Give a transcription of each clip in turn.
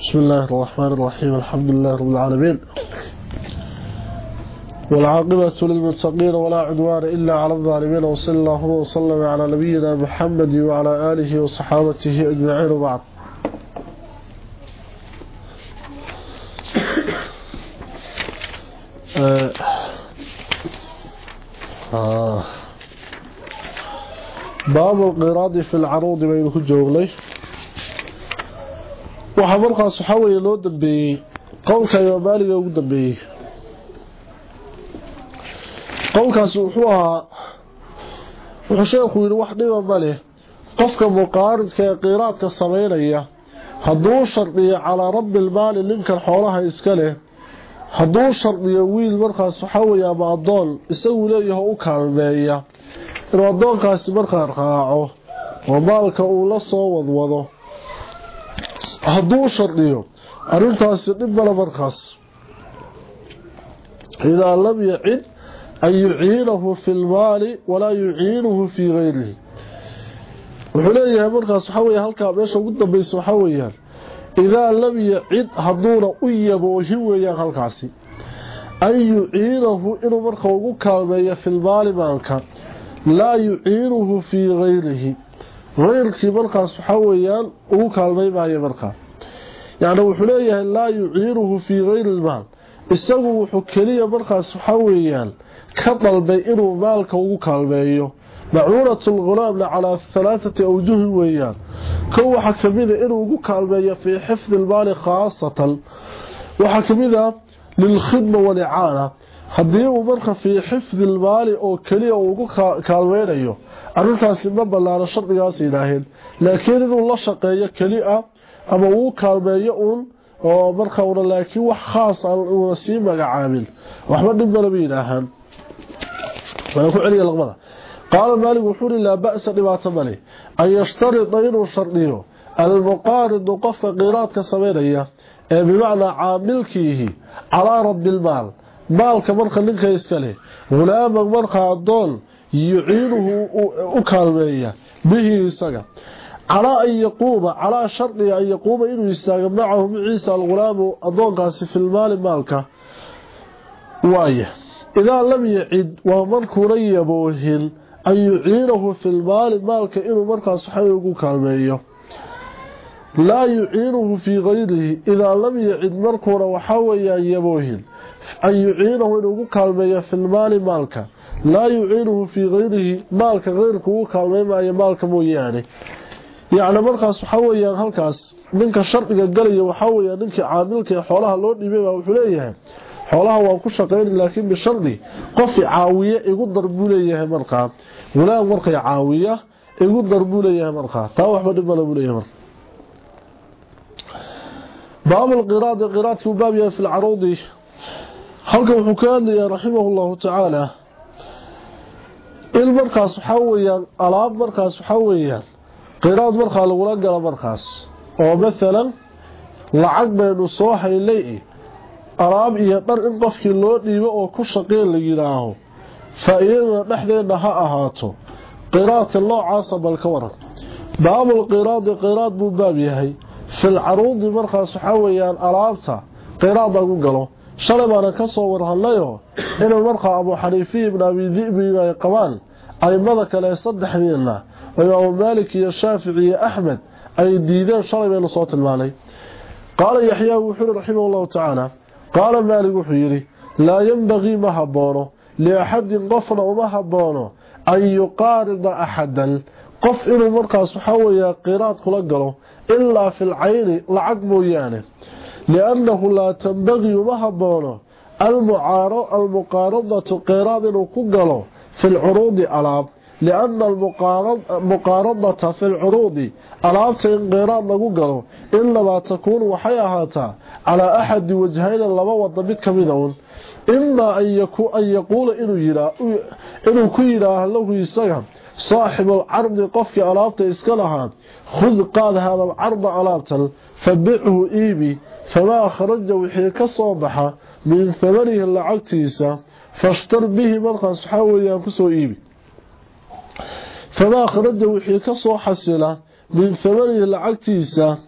بسم الله الرحمن الرحيم الحمد لله رب العالمين والعاقبة للمتقين ولا عدوان إلا على الظالمين وصلى الله وسلم على نبينا محمد وعلى آله وصحابته أجمعين وبعد آه. باب القراض في العروض بين كجوغلي waxaa markaas waxaa weeye loo dambeeyey qowlka imaamaaliga ugu dambeeyey. Qowlkaasi wuxuu ahaa wuxuu sheekhu yidhi wax dhiba ma leh. Qofka muqaaridka ee qiraadka samaynaya hadduu shardiyo calaa rabbi lmaali ninkan xoolaha iska leh hadduu shardiyo wiil markaas waxaa weeye ama addoon isagu leeyaho u kaalmeeya. Inuu addoonkaasi markaa raaco oo maalka uu la soo wadwado hadduu shardiyo arrintaasi dhib male markaas. Idaa lam yacid an yuciinahu fi lmaali walaa yuciinuhu fii gayrihi. Wuxuu leeyahay markaas waxaa wey halkaa meesha ugu dambaysa waxaa weyaan idaa lam yacid hadduuna u yaboohin weeyaan halkaasi. An yuciinahu inuu marka ugu kaalmeeyo fi lmaali maalka laa yuciinuhu fii gayrihi غيرkii markaas waxa weeyaan ugu kaalmay maayo markaa yani wuxuu leeyahay laa yuciinuhu fii gayri lmaal isagu wuxuu keliya markaas waxa weeyaan ka dalbay inuu maalka ugu kaalmeeyo macuunat lghulaamna calaa halaathati awjuhin weeyaan kow waxaa kamida inuu ugu kaalmeeyo fii xifdi lmaali khaasatan waxaa kamida lilkhidma walicaana haddii uu marka fii xifdi lmaali oo keliya uu ugu kaalmeynayo arrintaasi ma ballaano shardigaas yidhaaheen laakiin inuu la shaqeeyo keli a ama uu kaalmeeyo uun oo marka una laakiin wax khaas a una sii magacaabin waxba dhib malama yidhaahaan ku celiya laqmada. Qaala maalig wuxuu uri laa ba'sa dhibaato male an yashtarida inuu shardiyo almuqaaridu qofka qiraadka samaynaya ee bimacnaa caamilkiihi calaa rabbi maalka marka ninka iska leh hulaaman markaa addoon yuciinuhu u kaalmeeya bihi isaga. Calaa an yaquuma calaa shardiga an yaquuma inuu istaago macahu maciisa alghulaamu addoonkaasi filmaali maalka waaya idaa lam yacid waa markuuna yaboohin an yuciinahu filmaali maalka inuu markaas waxay ugu kaalmeeyo. Laa yuciinuhu fii gayrihi idaa lam yacid markuuna waxaa weeyaan yaboohin an yuciinahu inuu ugu kaalmeeyo filmaali maalka. Laa yuciinuhu fii gayrihi maalka keyrka ugu kaalmeymaayo maalka mooyaane. Yacni markaas waxaa weyaan halkaas ninka shardiga galaya waxaa weya ninkii caamilka ee xoolaha loo dhiibay baa wuxuu leeyahay xoolaha waan ku shaqayna laakiin bishardi qofi caawiye igu dar buu leeyahay markaa. Walaag markay caawiya igu dar buu leeyahay markaa. Fi halkan wuxuu ka hadlayaa raximahu llahu in markaas waxaa weyaan alaab markaas waxaa weyaan qiraad markaa lagula galo markaas. Oo maalan lacag baynu soo haylay alaab iyo dhar in qofkii loo dhiibo oo ku shaqeen la yidhaaho faa-iidaduna dhexdeedna ha ahaato. Qiraadka noocaasa bal ka waran. Baabul qiraadi qiraad buu baab yahay. Fil caruudi markaas waxaa weyaan alaabta qiraad lagu galo شلبان كسو ورهلايو انو المرقى أبو حنيفي بن أبي ذئبي اي قوان أي ملك لا يصدح دينا وي أبو مالك يا شافعي يا أحمد. أي ديدان شلبان صوت المالي. قال يحيى وحر رحمه الله تعالى. قال مالك وحيري لا ينبغي ما لأحد قفنا وما هبونه أن يقارض أحدا. قف إلو مركز يا قيرات قلقه إلا في العين لعقبه يانه لأنه لا تنبغي مهبونه المقارضة قيراب وكقلو في العروض ألاب لأن المقارضة في العروض ألابت إن وكقلو إنما تكون وحيهاتا على أحد وجهين اللبا وضبط كمينون إما أن, يكو أن يقول إنه كيراه له يسجم صاحب العرض قفك ألابت إسكالها خذ قاد هذا العرض ألابتا فبعه إيبي. فما خرج وحي كصوبها من ثمره لعقتيسا فاشتر به مرقى صحابه ينفسه إيبي. فما خرج وحي كصوح السلا من ثمره لعقتيسا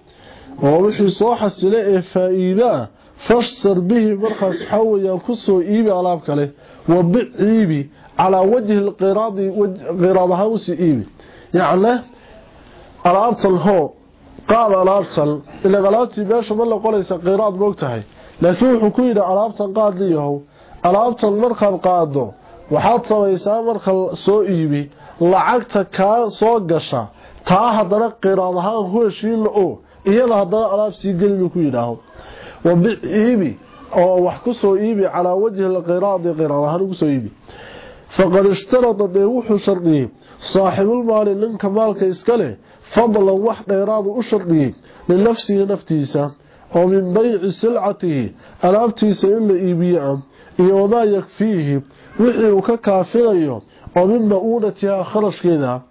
ووحي صوح السلا إفائينا فاشتر به مرقى صحابه ينفسه إيبي على أبكاله وبيع إيبي على وجه القراض وجه... غراضها وسي إيبي. يعني على أرسل هو qaad alaabtan ilan alaabtii meesha ma noqonaysa qiraad moog tahay laakiin wuxuu ku yidhi alaabtan qaad liyahow alaabtan markaad qaado waxaad samaysaa marka soo iibi lacagta kaa soo gasha taa haddana qiraad ahaan ku heshiinla oo iyada haddana alaab sii gelinu ku yidhaaho wa bic iibi oo wax ku soo iibi calaa wajhi lqiraadi qiraad ahaan ugu soo iibi faqad ishtarada dee wuxuu shardiyey saaxibulmaali ninka maalka iska leh فضل وح ديراد وشرطيه لنفسه نفتيسه ومن بيع سلعته ألابتيسه إلا إيبيعه وما يكفيه وحيه ككافر أيه ومن مؤونتها خرج كذا.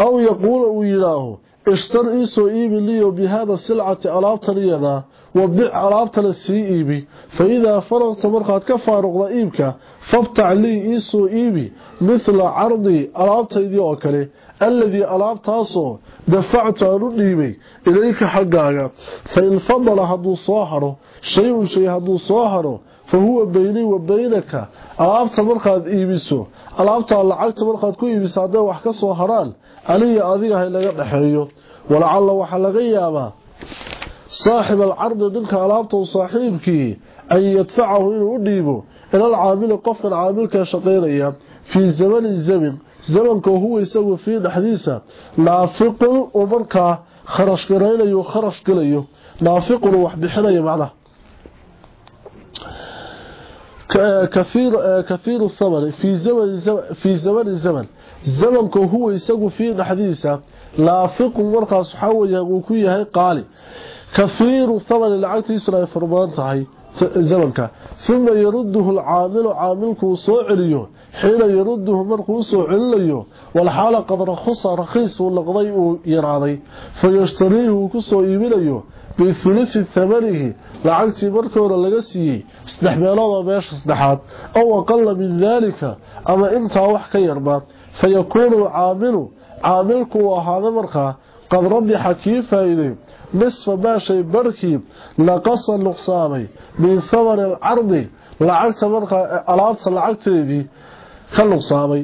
أو يقول أولاه اشتر إيسو إيبي لي وبهذا سلعة ألابتن يدا وبع ألابتن السي إيبي. فإذا فرغت مرخات كفارغ لإيبك فابتع لي إيسو إيبي مثل عرضي ألابتن يدي أكلي الذي ألاب تاسو دفعت أرنيمي إليك حقاك فإن فضل هدو صاحره شيء شيء هدو صاحره فهو بيني وبينك. ألاب تبرك هذا إيبسو ألاب تبرك تبرك هذا إيبس هذا وحكا صاحران ألي أذيه إلا قد حريو ولعل وحلق إياما صاحب العرض دلك ألاب تبرك صاحبك أن يدفعه إلى أرنيمه إلى العامل قفل عاملك شقيريا في الزمن الزمن زلنك هو يسوي في الحديثة. نافق ومركة خرش قليلي وخرش قليلي نافق ووحد حني معنا. كثير كثير الثمر في زمن الزمن في زمن الزمن. الزمن هو يسوى في الحديثة. لا فق ورقه سحاوي يقو هي قال كثير الثمر العت إسرائيل فربان صحي كا ثم يرده العامل عاملك وسو عليون حين يرده مرقوس عليه والحال قد رخص رخيص ولا ولقضي يراضي فيشتريه كسو يمليه بثلث ثمنه لعقت مركورة لقسيه استحبالوا باش استحاد أو أقل من ذلك أما إنت وحكا يربا فيكون عامل عاملك وهذا مرقى قد ربي حكيفة إليه نصف باشي بركي لقص النقصامي من ثمن العرض لعقت مرقى ألعبت لعقت إليه ka nuqsaamay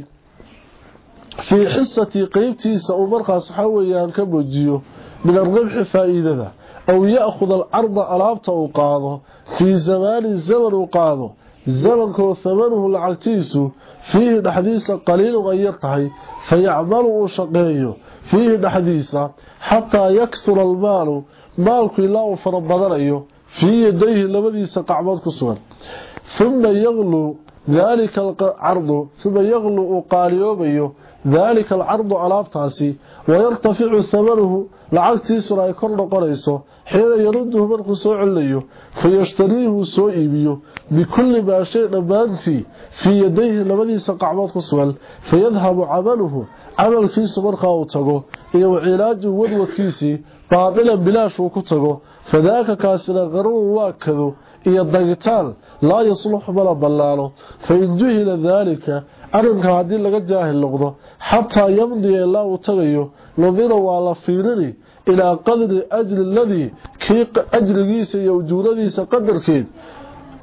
fii xisatii qeybtiisa uu markaas waxaa weeyaan ka muujiyo min alribxi faa'iidada aw ya'khud alcarda alaabta uu qaado fii zamaanin zaman uu qaado zamankoo hamanuhu lacagtiisu fiihi dhexdiisa qaliilun ay yar tahay fayacmalu uu shaqeeyo fiihi dhexdiisa xataa yakhura almaalu maalku ilaa uu fara badanayo fii yadayhi labadiisa qacmood ku sugan uma yaqluu daalika alcardu alaabtaasi wayartaficu hamanuhu lacagtiisuna ay kor noqonayso xiina yaruduhu markuu soo celinayo fayashtariihu soo iibiyo bikulli maa shay dhammaantii fii yadayhi labadiisa qacmood ku sugan fayadhabu camaluhu camalkiisu markaa uu tago iyo wacilaaju wadwadkiisii baadilan bilaash uu ku tago fadaaka kaasina qaruun waa kado laa yasluxu mala ballaano fain juhila daalika arrinka haddii laga jaahil noqdo xataa yamdiya ilaa uu tagayo nadira waa la fiirini ilaa qadri ajri ladii kii ajrigiisa iyo ujuuradiisa qadarkeed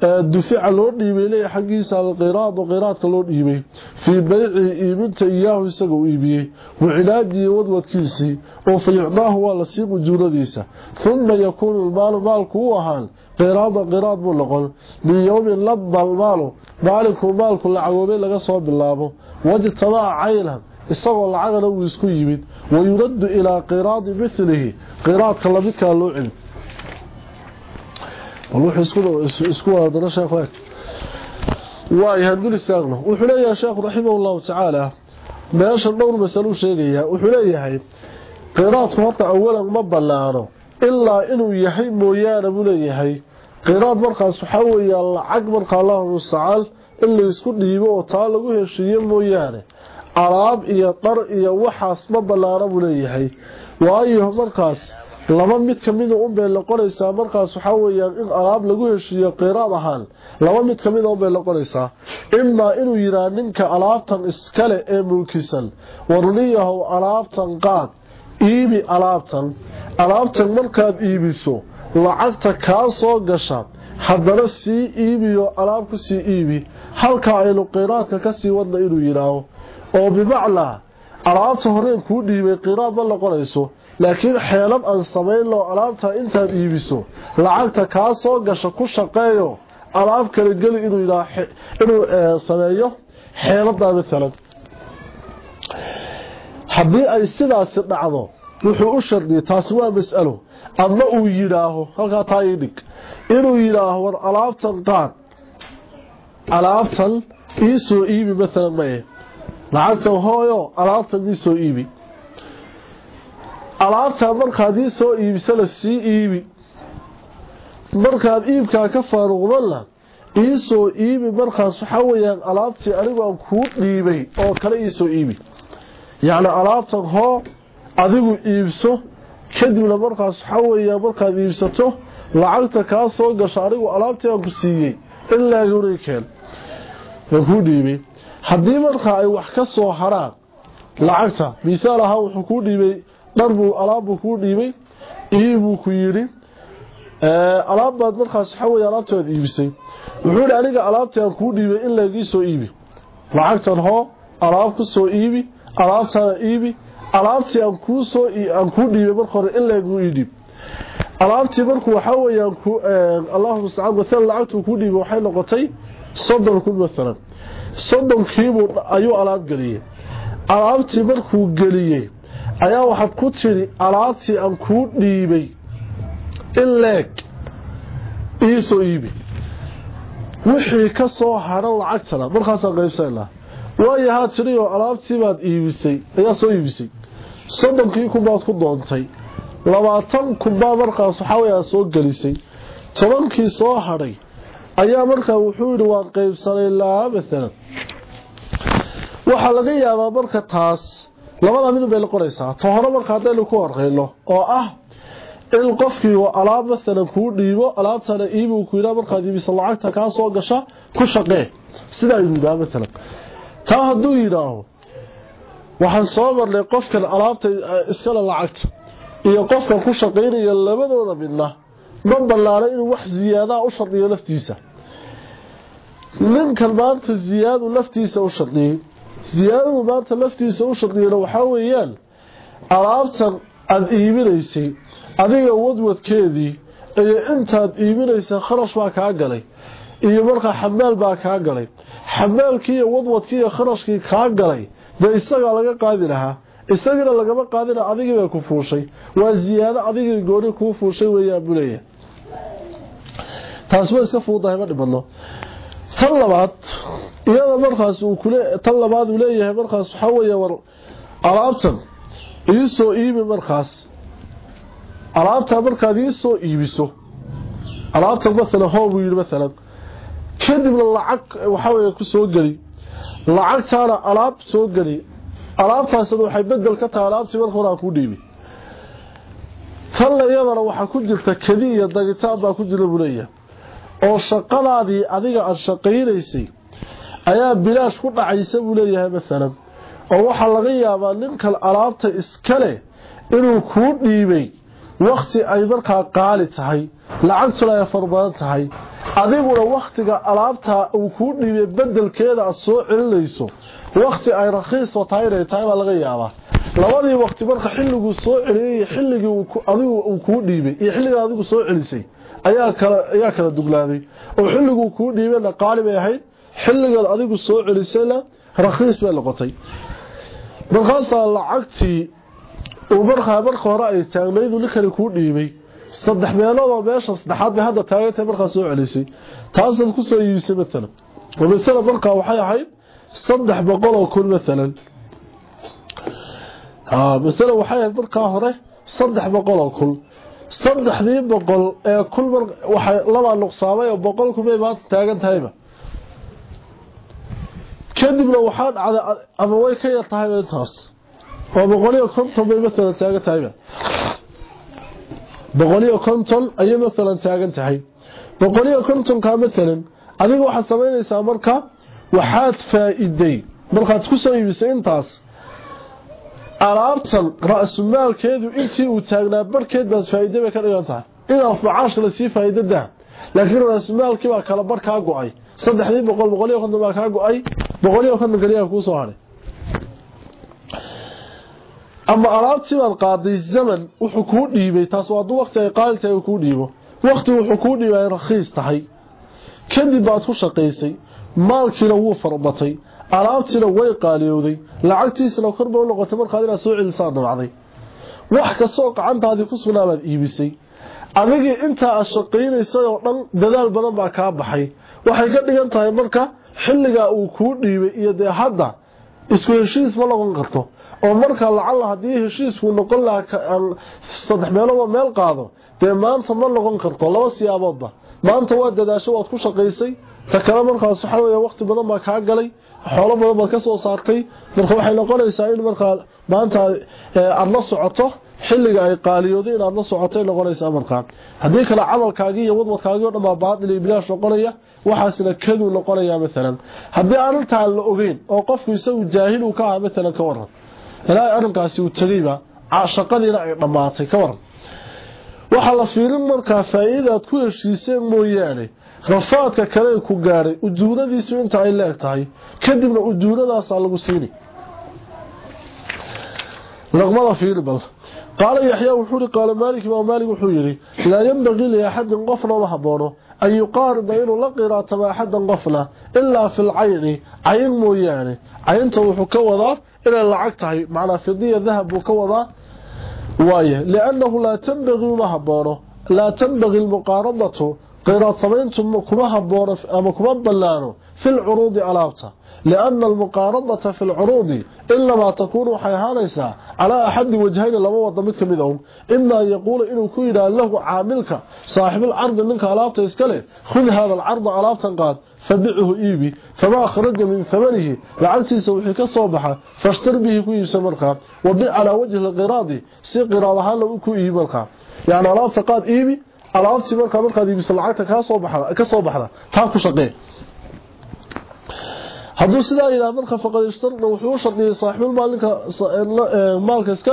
dufica loo dhiibay leeya xaggiisa alqiraadu qiraadka loo dhiibay fii baycihi iibinta iyaahu isaga u iibiyey wacilaajii wadwadkiisii oo fa yucdaahu waa la siin ujuuradiisa uma yakuunu lmaalu maalku u ahaan qiraada qiraad buu noqon min yowmin ladba almaalu maalinkuu maalku lacagoobay laga soo bilaabo wajtamaca caynan isagoo lacagana uu isku yimid wayuraddu ilaa qiraadi milihi qiraadka lamidkaa loo celi isku wadana sheekh waay haddul istaagno wuxuu leeyahay sheekhu raximahullahu tacaala meesha dhowr masalo sheegayaa. Wuxuu leeyahay qiraadku horta awalan ma banaano ilaa inuu yahay mooyaane buu leeyahay. Qiraad markaas waxaa weeyaa lacag markaa allahu mustacaan in laysku dhiibo oo taa lagu heshiiyo mooyaane. Alaab iyo dhar iyo waxaas ma banaano buu leeyahay. Waayo markaas laba mid kamida unbay noqonaysaa markaas waxaa weyaan in alaab lagu heshiiyo qiraad ahaan laba mid kamida unbay noqonaysaa imaa inuu yidhaah ninka alaabtan iskale ee mulkisan warniyahow alaabtan qaad iibi alaabtan. Alaabtan markaad iibiso lacagta kaa soo gasha haddana sii iibiyo alaab ku sii iibi. Halkaa aynu qiraadka ka sii wadna inuu yidhaaho oo bimacnaa alaabta horeen kuu dhiibay qiraad ma noqonayso laakiin xeelad aan samaynlo alaabta intaad iibiso lacagta kaa soo gasha ku shaqeeyo alaab kala geli inuu sameeyo xeeladaa maalan haddii ay sidaasi dhacdo wuxuu u shardiyay taasi waa mas'alo. Ama uu yidhaaho halkaa taa ii dhig. Inuu yidhaaho war alaabtan qaad alaabtan iisoo iibi maalan mae lacagtan hooyo alaabtan iisoo iibi alaabtaa markaad iisoo iibisana sii iibi. Markaad iibkaa ka faaruqdana iisoo iibi markaas waxaa weyaan alaabtii anigu aan kuu dhiibay oo kale iisoo iibi. Yacni alaabtan hoo adigu iibso kadibna markaas waxaa weeyaan markaad iibsato lacagta kaa soo gasho anigu alaabtii aan ku siiyey in laaguna keen. Aan kuu dhiibay. Haddii markaa ay wax ka soo haraan lacagta misaal ahaan wuxuu kuu dhiibay dharbuu alaabbuu kuu dhiibay iibuu ku yidhi alaabbaad markaas waxaa wey alaabtaad iibisay. Wuxuu yidhi aniga alaabtii aan kuu dhiibay in laygii soo iibi. Lacagtan hoo alaab ku soo iibi alaabtaana iibi alaabtii aan kuu soo aan kuu dhiibay marka hore in layguu iidhiib alaabtii markuu waxaa weyaan allahu mustacaan maalan lacagtuu kuu dhiibay waxay noqotay soddon kun maalan soddonkiibuu ayuu alaab geliyey. Alaabtii markuu geliyey ayaa waxaad ku tidhi alaabtii aan kuu dhiibay in leeg iisoo iibi. Wixii ka soo hadhan lacagtana markaasaan qaybsanaa waayo haa tidhi oo alaabtii baad iibisay ayaa soo iibisay. Soddonkii kun baad ku doontay labaatan kun baa markaas waxaa wey aad soo gelisay. Tobankii soo hadhay ayaa markaa wuxuu yidhi waan qaybsanay laa maalan waxaa laga yaabaa marka taas labada midun bay noqonaysaa ta hore marka haddaynu ku horeyno oo ah in qofkii alaab maalan kuu dhiibo alaabtana iibuu ku yidhaa markaad iibisa lacagta kaa soo gasha ku shaqee. Sidaa inuu yidhaha maalan taa hadduu yidhaaho waxaan soo marnay qofkan alaabta iskale lacagta iyo qofkan ku shaqaynaya labadooda midna ma ballaano inuu wax ziyaadaa u shardiyo laftiisa. Ninkan maanta ziyaadu laftiisa u shardiyey ziyaadadu maanta laftiisa u shardiyana waxaa weeyaan alaabtan aada iibinaysay adiga wadwadkeedii iyo intaad iibinaysa kharash baa kaa galay iyo markaa xamaal baa kaa galay. Xamaalkii iyo wadwadkii iyo kharashkii kaa galay dee isagaa laga qaadi lahaa. Isagina lagama qaadina adigii bay ku fuushay. Waa ziyaado adigii gooni kuu fuushay weeyaan buu leeyahay. Taasi way iska fuudahay ma dhibadno tan labaad iyada markaas uu kule tan labaad uu leeyahay markaas waxaa weeye war alaabtan iisoo iibi markaas. Alaabtaa markaad iisoo iibiso alaabtan maalan hoo buu yidhi maalan kadibna lacag waxaa weeye ku soo geli. Lacagtaana alaab soo geli. Alaabtaasina waxay bedel ka tahay alaabtii marka hore aan kuu dhiibi. Iyadana waxaa ku jirta kadi iyo dagitaan baa ku jira buu oo shaqadaadii adiga aada shaqaynaysay ayaa bilaash ku dhacaysa buu leeyahay maalan oo waxaa laga yaabaa ninkan alaabta iskale inuu kuu dhiibay wakti ay markaa qaali tahay lacagtuna ay farbadan tahay adiguna waktiga alaabtaa uu kuu dhiibay bedelkeeda aad soo celinayso wakti ay rakhiiso tahay inay tahay baa laga yaabaa. Labadii wakti marka xilliguu soo celiyey xilligii adigu uu kuu dhiibay iyo xilligaa adigu soo celisay ayaa kala ayaa kala duglaaday. Oo xilliguu kuu dhiibeyna qaali bay ahayd xilligaad adigu soo celisayna rakhiis bay noqotay. Markaasaa lacagtii uu markaa marka hore ay taagnaydu ninkani kuu dhiibay. Saddex meeloodoo meesha saddexaad bay hadda taagantahay markaa soo celisay. Taasaad ku soo iibisay maalan oo masala markaa waxay ahayd saddex boqol oo kun maalan masala waxay ahayd markaa hore saddex boqol oo kun saddexdii boqol ee kun waxay labaa nuqsaamay oo boqol kun bay maanta taagan tahayba. Kadibna waxaa dhacday ama way ka yar tahayba intaas oo boqoliyo konton bay maalan taagan tahayba. Boqoliyo konton ayay maalan taagan tahay. Boqoliyo kontonkaa maalan adiga waxaad samaynaysaa marka waxaad faa-iday markaad ku soo iibisay intaas alaabtan ra-sumaalkeedu intii uu taagnaa barhkeed baad faa'iide bay ka dhigan tahay. Inaad macaashka la sii faa'iidadaa laakiin ra-sumaalkii baa kala bar kaa go'ay. Saddexdii boqol boqoliyo konton baa kaa go'ay. Boqoliyo konton kaliyaa kuu soo ama alaabtii baad qaaday zaman wuxuu kuu dhiibay taas hadduu waqti ay qaali tahay uu kuu dhiibo. Waqti wuxuu kuu dhiibay ay rakhiis tahay. Kadib baad ku shaqaysay maalkiina wuu farbatay alaabtiina way qaaliyowday. Lacagtiisana korba u noqotay markaad inaad soo celisaa damacday wax kastoo gacantaadii ku sugnaabaad iibisay. Adigii intaa aad shaqaynaysay oo dhan dadaal badan baa kaa baxay. Waxay ka dhigan tahay marka xilligaa uu kuu dhiibay iyo dee hadda isku heshiis ma noqon karto. Oo marka lacalla haddii heshiisku noqon lahaa saddex meeloodoo meel qaado dee maanta ma noqon karto. Laba siyaaboodba maanta waa dadaasho waad ku shaqaysay ta kale markaas weeye waqti badan baa kaa galay xoolo badan baad ka soo saartay. Marka waxay noqonaysaa in markaa maanta aada la socoto xilliga ay qaaliyooday inaad la socotay noqonaysaa markaa haddii kale camalkaagii iyo wadwadkaagii o dhan baa baatil iyo bilaash noqonaya waxaasna kaduu noqonayaa maalan haddii arrintaan la ogeyn oo qofku isagu jaahil uu ka aha maalan ka waran ilaahay arrinkaasi uu tegeyba shaqadiina ay dhammaatay ka waran waxaa la fiirin markaa faa'iidaad ku heshiiseen mooyaane rafaadka kale ku gaadhay uduuladiisu inta ay leeg tahay kadibna uduuladaasaa lagu siini. Laqmada fiilbal qaala yaxyaa wuxuu hi qaala maalik imaam maalik wuxuu yidhi laa li liaxadin qofna ma haboono an yuqaarida inuu la qiraatama axadan qofna ilaa fi lcayni cayn mooyaane. Caynta wuxuu ka wadaa inay lacag tahay macnaa fidiya dahab buu ka wadaa. Waaye liannahu laa tanbaqii ma haboono laa tanbaqi lmuqaaradatu توحو كوضا إلا لعقته معنى فضية ذهب وكوضا وايه لأنه لا تنبغي وحبونه لا تنبغي المقاربة قراءة سمينتم كما حبونه أما كما بلانه في العروض ألابته لأن المقارنة في العروض إنما تكون حيهانيسا على أحد وجهين لما وضمتك منهم إما يقول إنه كيدا له عاملك صاحب العرض منك ألابت إسكاله خذ هذا العرض ألابت قاد فبعه إيبي فما خرج من ثمنه لعنتي سوحيك الصوبحة فاشتر به كي يسمرك وبع على وجه القراضي سي قراضها له alaabtii marka markaad iibisa lacagta ka soo baxda ka soo baxda taa ku shaqee. Hadduu sidaa yidhaah marka faqad wuxuu u shardiyey maalinka maalka iska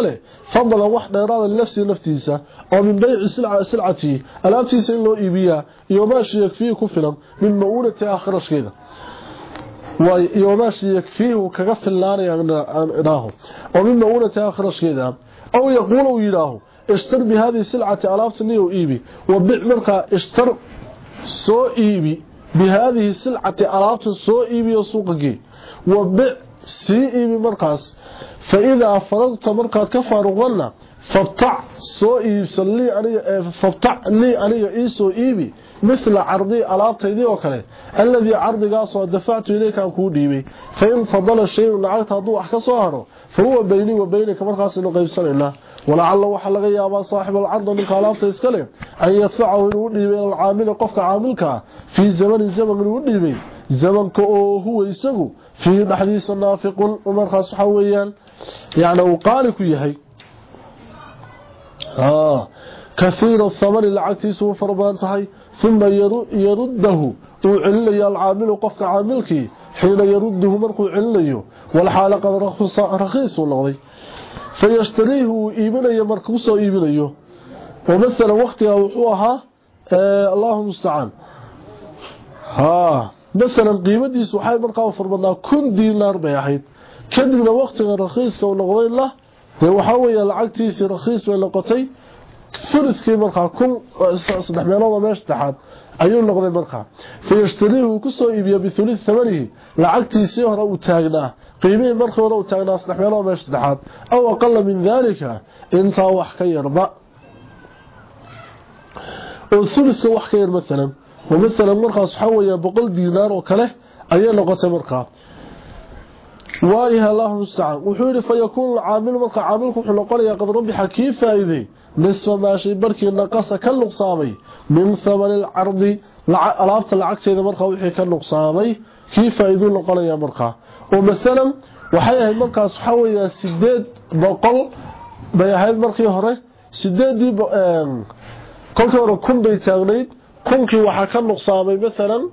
fadlan wax dheeraada linafsihi naftiisa oo min bayci silcati alaabtiisa in loo iibiyaa iyo maashi yakfiihi ku filan min ma-uunatiha kharashkeeda iyo maashi yakfiihi uu kaga fillaanaya idhaaho oo min ma-uunatiha kharashkeeda aw yaquula uu ishtar bi hadihi silcati alaabta niyow iibi wabic markaa ishtar soo iibi بهذه السلعة ألابت سوء إيبي وسوقك وبع سي إيبي مركز فإذا فرغت مركز كفارغنا فابتع سوء إيبسلي فابتع لي أني إيسو إيبي مثل عرضي ألابت إيدي وكله الذي عرضي قاصوا دفعت إليك أن كوديبي فإن فضل الشيء لعقت هدو أحكى صهره فهو بيني وبينك مركز إنه قيب سنة الله ولعل waxa laga yaabaa saaxib al-ard ninka alaabta iska leh ay yadfacu inuu dhiibay al-aamil qofka aamilka fi zaman zaman inuu dhiibay zamanka oo huwa isagu fi dhaxdiisa naafiqun markaas waxa weeyaan yaani uu qaali ku yahay ah كثير الثمن العكسيسه فربان tahay ثم يرده وعلي العامل قفك عاملك حين يرده مركو عليه والحالة قد رخيص نقضي فيشتريه إيبنيه مركوسه إيبنيه ومثلا وقتها وحوها آه اللهم المستعان ها مثلا قيمتيس waxay markaa farbadnaa 10 dinar bay ahayd kadibna waqtiga raqiiska uu noqday la de waxa weeye lacagtiisi raqiis bay noqotay sulidkii markaa kun saddex meelood meesha dhaxaad ayuu noqday markaa fayashtariihu ku soo iibiyo bithulith thamanihi lacagtiisii hore uu taagnaa qiimihii markii hore uu taagnaa saddex meelood meesha dhaxaad aw aqala min dalika intaa wax ka yarba oo sulidka wax ka yar maalan ومثلا مرخص حوية بقل دينار وكله أي نقطة مرخص وايها الله المستعان وحوري فيكون العامل مرخص عاملكم حلقال يا قد ربح كيف إذي نصف ماشي min thamani alcardi alaabta lacagteeda markaa wixii ka nuqsaamay kii faa-iiduu noqonaya markaa. Oo maalan waxay ahayd markaas waxaa weyaa sideed boqol bay ahayd markii hore sideedii kolkii hore kun bay taagnayd kunkii waxaa ka nuqsaamay maalan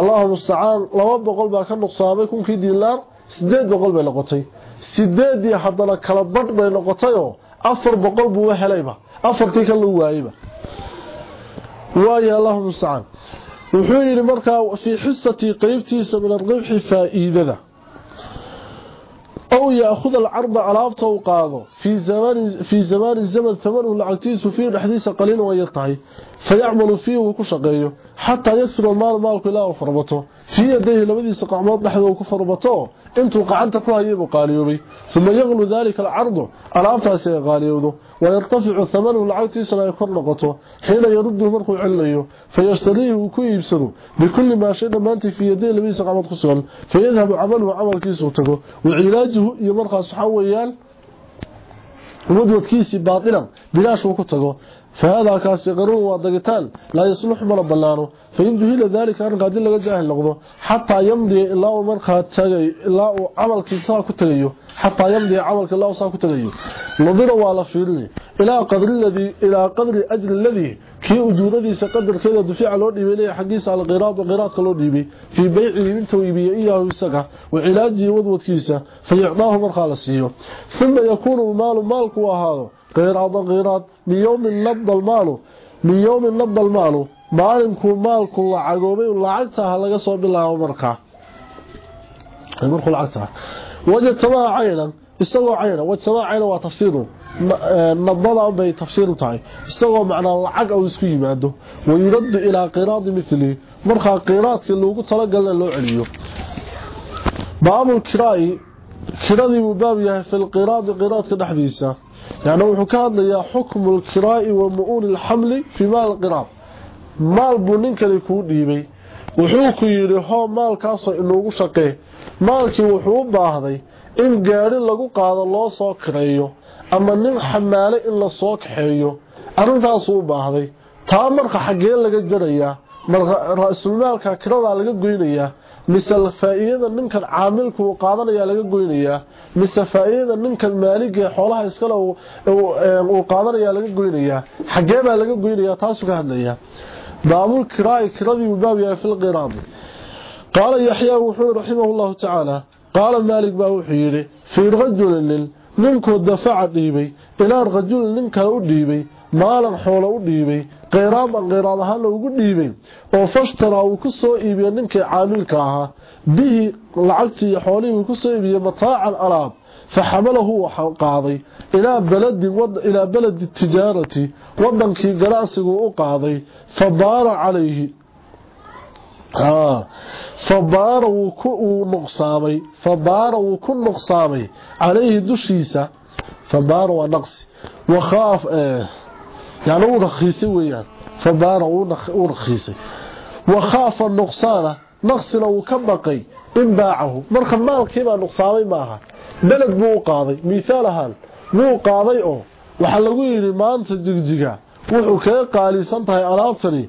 allahu mustacaan laba boqol baa ka nuqsaamay kunkii diinaar sideed boqol bay noqotay. Sideeddii haddana kala badh bay noqotayoo afar boqol buu helayba afartii kan la waayeyba. ويا الله المستعان وحين المركه في حصتي قيبتي سبل الرقب فائدته أو ياخذ العرض على توقاده في زمان الزمن ثمنه لعتيس في الحديث قليل ويطهي فيعمل فيه ويكشقيه حتى يكثر المال مالك إلى فربته في يديه لبديس قعمود نحوه كفربته انت قعنت كهيب قاليوبي ثم يغلو ذلك العرض. الابتاس قاليوده ويرتفع ثمنه العوتيس لا يكون نقطه. حين يرد مركو عليه. فيشتريه وكيبسده بكل ما شد ما أنت في يديه لبديس قعمود كسول فيذهب عمله عملكيسو تغو وعلاجه iyo markaas waxa كيسي باطلا. بلاش bilaash فهذا كاسي قرون ودغتان لا يصلح مر بلانو. فينجه إلى ذلك أن قادين لغا جاهل نقضو حتى يمضي الا مرخا تغي الا عمل كيسا كتغيو. حتى يمضي عمل الله سا كتغيو. نظر ولا فيرني إلى قدر الذي إلى قدر أجل الذي كي وجوديسا قدر كده دفيع لو ديبي حقيسا القيراط وقيراط لو ديبي في بيعه انت ويبي اياه يسقى وعلاجه ودودكيسا فيعطاه مرخا لسيو ثم يكون المال مالك وهذا قيراط قيراط من يوم نبض المال من يوم نبض المال maalinkuu maalku lacagoobay lacagtaha laga soo bilaabo markaa markuu lacagtaha wajatamaa caynan isagoo cayna wajatamaa cayna waa tafsiiru nabdada bay tafsiiru tahay isagoo macnaa lacag au isku yimaado wayuraddu ilaa qiraadi mithli markaa qiraadkii loogu talagalna loo celiyo baabul kiraa'i kiradii buu baab yahay fi lqiraadi qiraadka dhexdiisa yani wuxuu ka hadlayaa xukmu lkiraa'i wa mu-uuni lxamli fii maal qiraad maal buu ninkani kuu dhiibay wuxuu ku yidhi hoo maalkaasoo inuugu shaqee maalkii wuxuu u baahday in gaadhi lagu qaado loo soo kireeyo ama nin xamaale in la soo kaxeeyo arrintaasuu u baahday. Taa marka xaggee laga jarayaa marka ra-sulmaalka kiradaa laga goynayaa mise faa-iidada ninkan caamilku uu qaadanayaa laga goynayaa mise faa-iidada ninkan maaligee xoolaha iskale uu qaadanayaa laga goynayaa xaggee baa laga goynayaa taasuu ka hadlayaa. Baabul kiraa'i kiradii uu baab yahay fil qiraadi qaala yaxyaa wuxuu raximahu llahu tacaala qaala maalik baa wuxuu yidhi fii rajulin nin ninkuu dafaca dhiibay ilaa rajulin nin kale u dhiibay maalan xoolo u dhiibay qeyraadan qeyraad ahaana ugu dhiibay oo fashtaraa uu ku soo iibiyey ninkii caamilka ahaa bihi lacagtii iyo xoolihii uu ku soo iibiyey mataacan alaab faxamalahu waxaa qaaday ilaa baladi tijaarati wadankii ganacsiguu u qaaday fabaara calayhi fabaara wuu nuqsaamay. Fabaara wuu ku nuqsaamay calayhi dushiisa. Fabaara waa naqsi. Wakhaaf yani uu rakhiisay weeyaan. Fabaara uu rakhiisay wakhaafa nuqsaana naqsina wuu ka baqay in baacahu marka maalkiibaa nuqsaamay maaha. Beled buu u qaaday. Mithaal ahaan wuu qaaday oo waxaa lagu yidhi maanta jigjiga wuxuu kaga qaalisan tahay alaabtani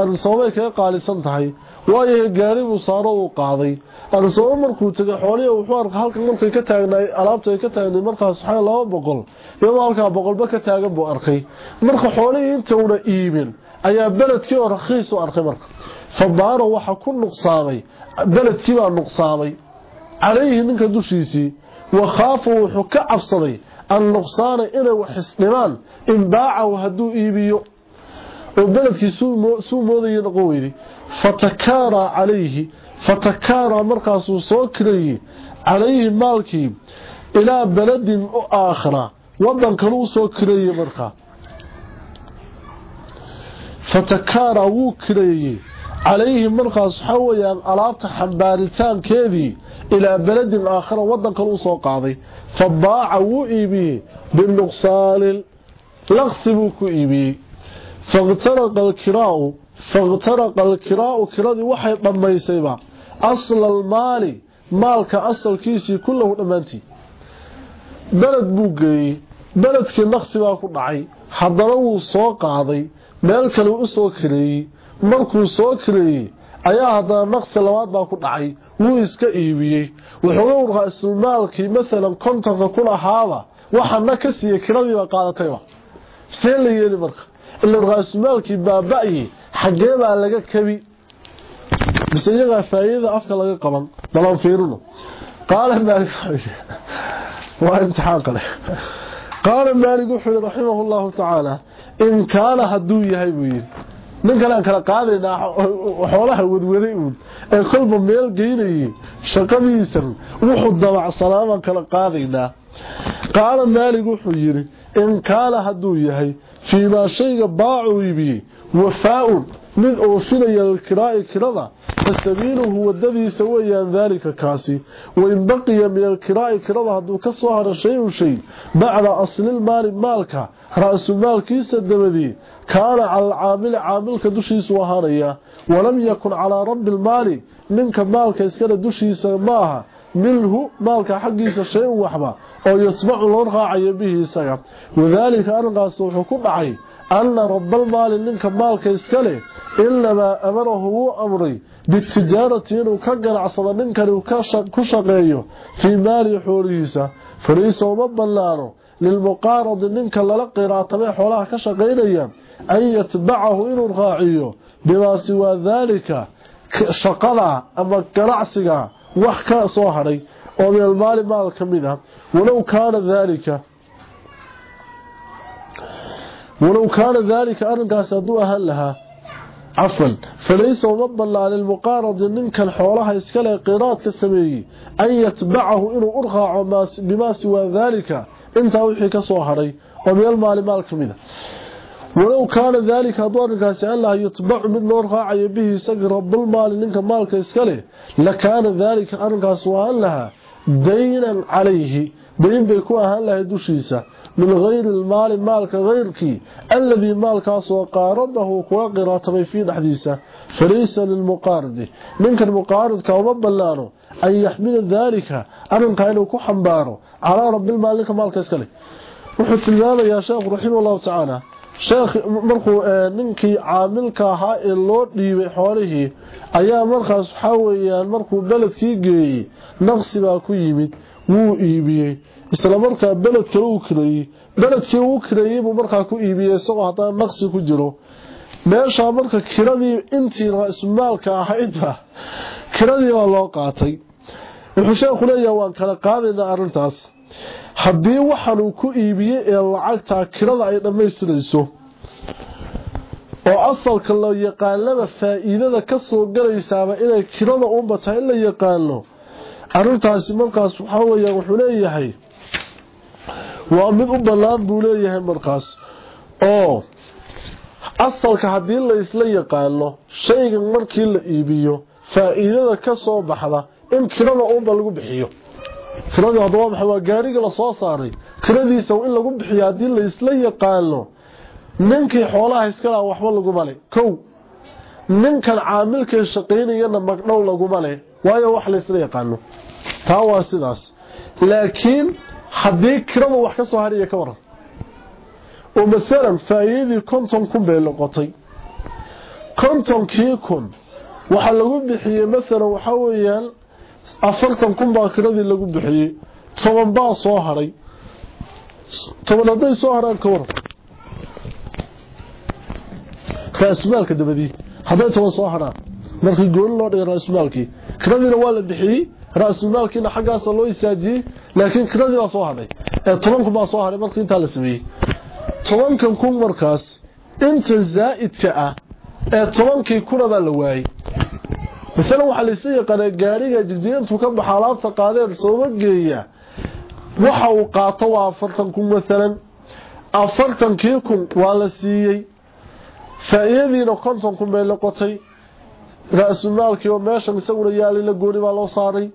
arsoomay kaga qaalisan tahay waayahe gaari buu saaro uu qaaday. Arsoome markuu tegay xoolihi wuxuu arka halkan markay ka taagnay alaabta ay ka taagnay markaas waxaa laba boqol iyadoo halkaa boqolba ka taagan buu arkay. Marka xoolihii inta una iibin ayaa beledkii oo rakhiis u arkay marka. Fabaaro waxa ku nuqsaamay beledkii baa nuqsaamay calayhi ninka dushiisii wakhaafa wuxuu ka cabsaday النقصان إنه وحسنان إن باعه هدو إيبيو. وبلدك سو موضي نقويدي فتكارى عليه. فتكارى مركز سوكري. عليه مالكي. إلى بلد آخر. وضن كانوا سوكري مركز فتكارى وكري. عليه مركز حويا ألاف تحبارتان كيدي. إلى بلد آخر. وضن كانوا سوكري فضاع وعيبي بالنقصان لغصب كعيبي فاغترق الكراء فاغترق الكراء كرادي وحي ضميسيبا أصل المال مالك أصل كيسي كله نمانتي. بلد بوغي بلد كي نقصبا كدعي حضروا صوق عضي مالك لو أسوى كري مركو سوى لي ayaa haddana naqsi labaad baa ku dhacay wuu iska iibiyey wuxuuga warqaa ismaalkii maalan kontonka ku lahaaba waxana ka siiyey kiradiiba qaadatayba see la yeeli marka ila warqaasmaalkii baaba-yi xaggee baa laga kabi mise iyagaa faa'iidada afka laga qaban balan fiirino qaala maalik waa imtixaan kale qaala maalik wuxuu yihi raximahu llahu tacaala in kaana hadduu yahay buu yidhi ninkan aan kala qaadaynaa xoolaha wadwaday uun. Ee kolba meel geynayay shaqadiisan wuxuu dabacsanaa baan kala qaadaynaa qaala maalig wuxuu yidhi in kaana hadduu yahay fii maa shayga baacuu iibiyey wafaa-un mid oofinaya lilkiraa'i kirada fasabiiluhu wadadiisa weeyaan daalika kaasi wain baqiya min alkiraa'i kirada hadduu ka soo haro shay-un shay bacda aslilmaali maalka ra-su maalkiisa كان على العامل عامل كدشيس وهاريا ولم يكن على رب المال منك مالك اسكر دشيس ماها. منه مالك حقيس شيء وحبا. أو يتبع الأرغى عيبه سيئ وذلك أنا سوحكم عي أن رب المال منك مالك اسكر إنما أمره أمري. بالتجارة إنه عصر منك كشقيه. في مال حوريسة فريسه مبلانه للمقارض منك للقراء طبيح ولا كشقينيه أن يتبعه إنه الغاعي. بما سوى ذلك شقلا أما كرعسك وحكا صهري ومن المال مال كمينها ولو كان ذلك ولو كان ذلك أرقى سدو أهلها. عفوا فليس ومبلا للمقارض منك الحوالها يسكال قراط السميه أن يتبعه إنه أرغى بما سوى ذلك. انت وحكا صهري ومن المال مال كمينها laha yutbacu mid loo raacayo bihi isaga rabulmaali ninka maalka iska leh lakaana daalika arrinkaas waa an lahaa daynan calayhi dayn bay ku ahaan lahay dushiisa min hayri lmaali maalka hayrkii alladii maalkaasoo qaaradahu kula qiraatamay fii dhexdiisa falaysa lilmuqaaridi ninkan muqaaridka uma bannaano an yaxmila daalika arrinkaa inuu ku xambaaro calaa rabilmaali ninka maalka iska leh wuxuu tilmaamayaa sheekhu raximah llahu tacaala sheekh markuu ninkii caamilka ahaa ee loo dhiibay xoolihii ayaa markaas waxaa weeyaan markuu beledkii geeyey naqsi baa ku yimid wuu iibiyey. Isla markaa beledka uu kireeyey beledkii uu kireeyey buu markaa ku iibiyey isagoo haddana naqsi ku jiro. Meeshaa marka kiradii intii ra'ismaalka ahaydba kiradii baa loo qaatay. Wuxuu sheekhu leeyaha waan kala qaadaynaa arrintaas haddii waxaanuu ku iibiyey ee lacagtaa kirada ay dhammaystirayso oo asalka la yaqaanaba faa-iidada ka soo galaysaaba inay kirada uunba tahay in la yaqaano arrintaasi markaas waxaa weeyaan wuxuu leeyahay waa mid u bannaan buu leeyahay markaas oo asalka haddii la isla yaqaano shaygan markii la iibiyo faa-iidada ka soo baxda in kirada uunba lagu bixiyo kiradii haddaba maxay waa gaariga la soo saaray. Kiradiisa in lagu bixiyo haddii la isla yaqaano ninkii xoolaha iskalaha waxba laguma le kow ninkan caamilkay shaqaynayana magdhow laguma le waayo wax la isla yaqaano. Taa waa sidaas. Laakiin haddii kirada wax ka soo hadhaya ka waran oo masalan faa-iidadii konton kun bay noqotay. Kontonkii kun waxaa lagu bixiyey masalan waxaa weeyaan afartan kun baa kiradii lagu bixiyey toban baa soo hadhay toban hadday soo hadhaan ka waran ra-ismaalka dabadii hadday toban soo hadhaan markii gooni loo dhigay ra-ismaalkii kiradiina waa la bixiyey ra-isulmaalkiina xaggaasa loo isaajiyey laakiin kiradii baa soo hadhay ee toban kun baa soo hadhay markii intaa la sameeyey tobankan kun markaas inta zaa'idka ah ee tobankii kuna baa la waayey masalan waxaa laysa yaqaanaa gaariga jigjigantuu ka baxa alaabta qaadeen sooma geeya. Waxa uu qaato waa afartan kun maalan afartankii kun waa la siiyey. Faa-iidadiina konton kun bay noqotay ra-sumaalkii oo meeshan isaguna yaalina gooni baa loo saaray.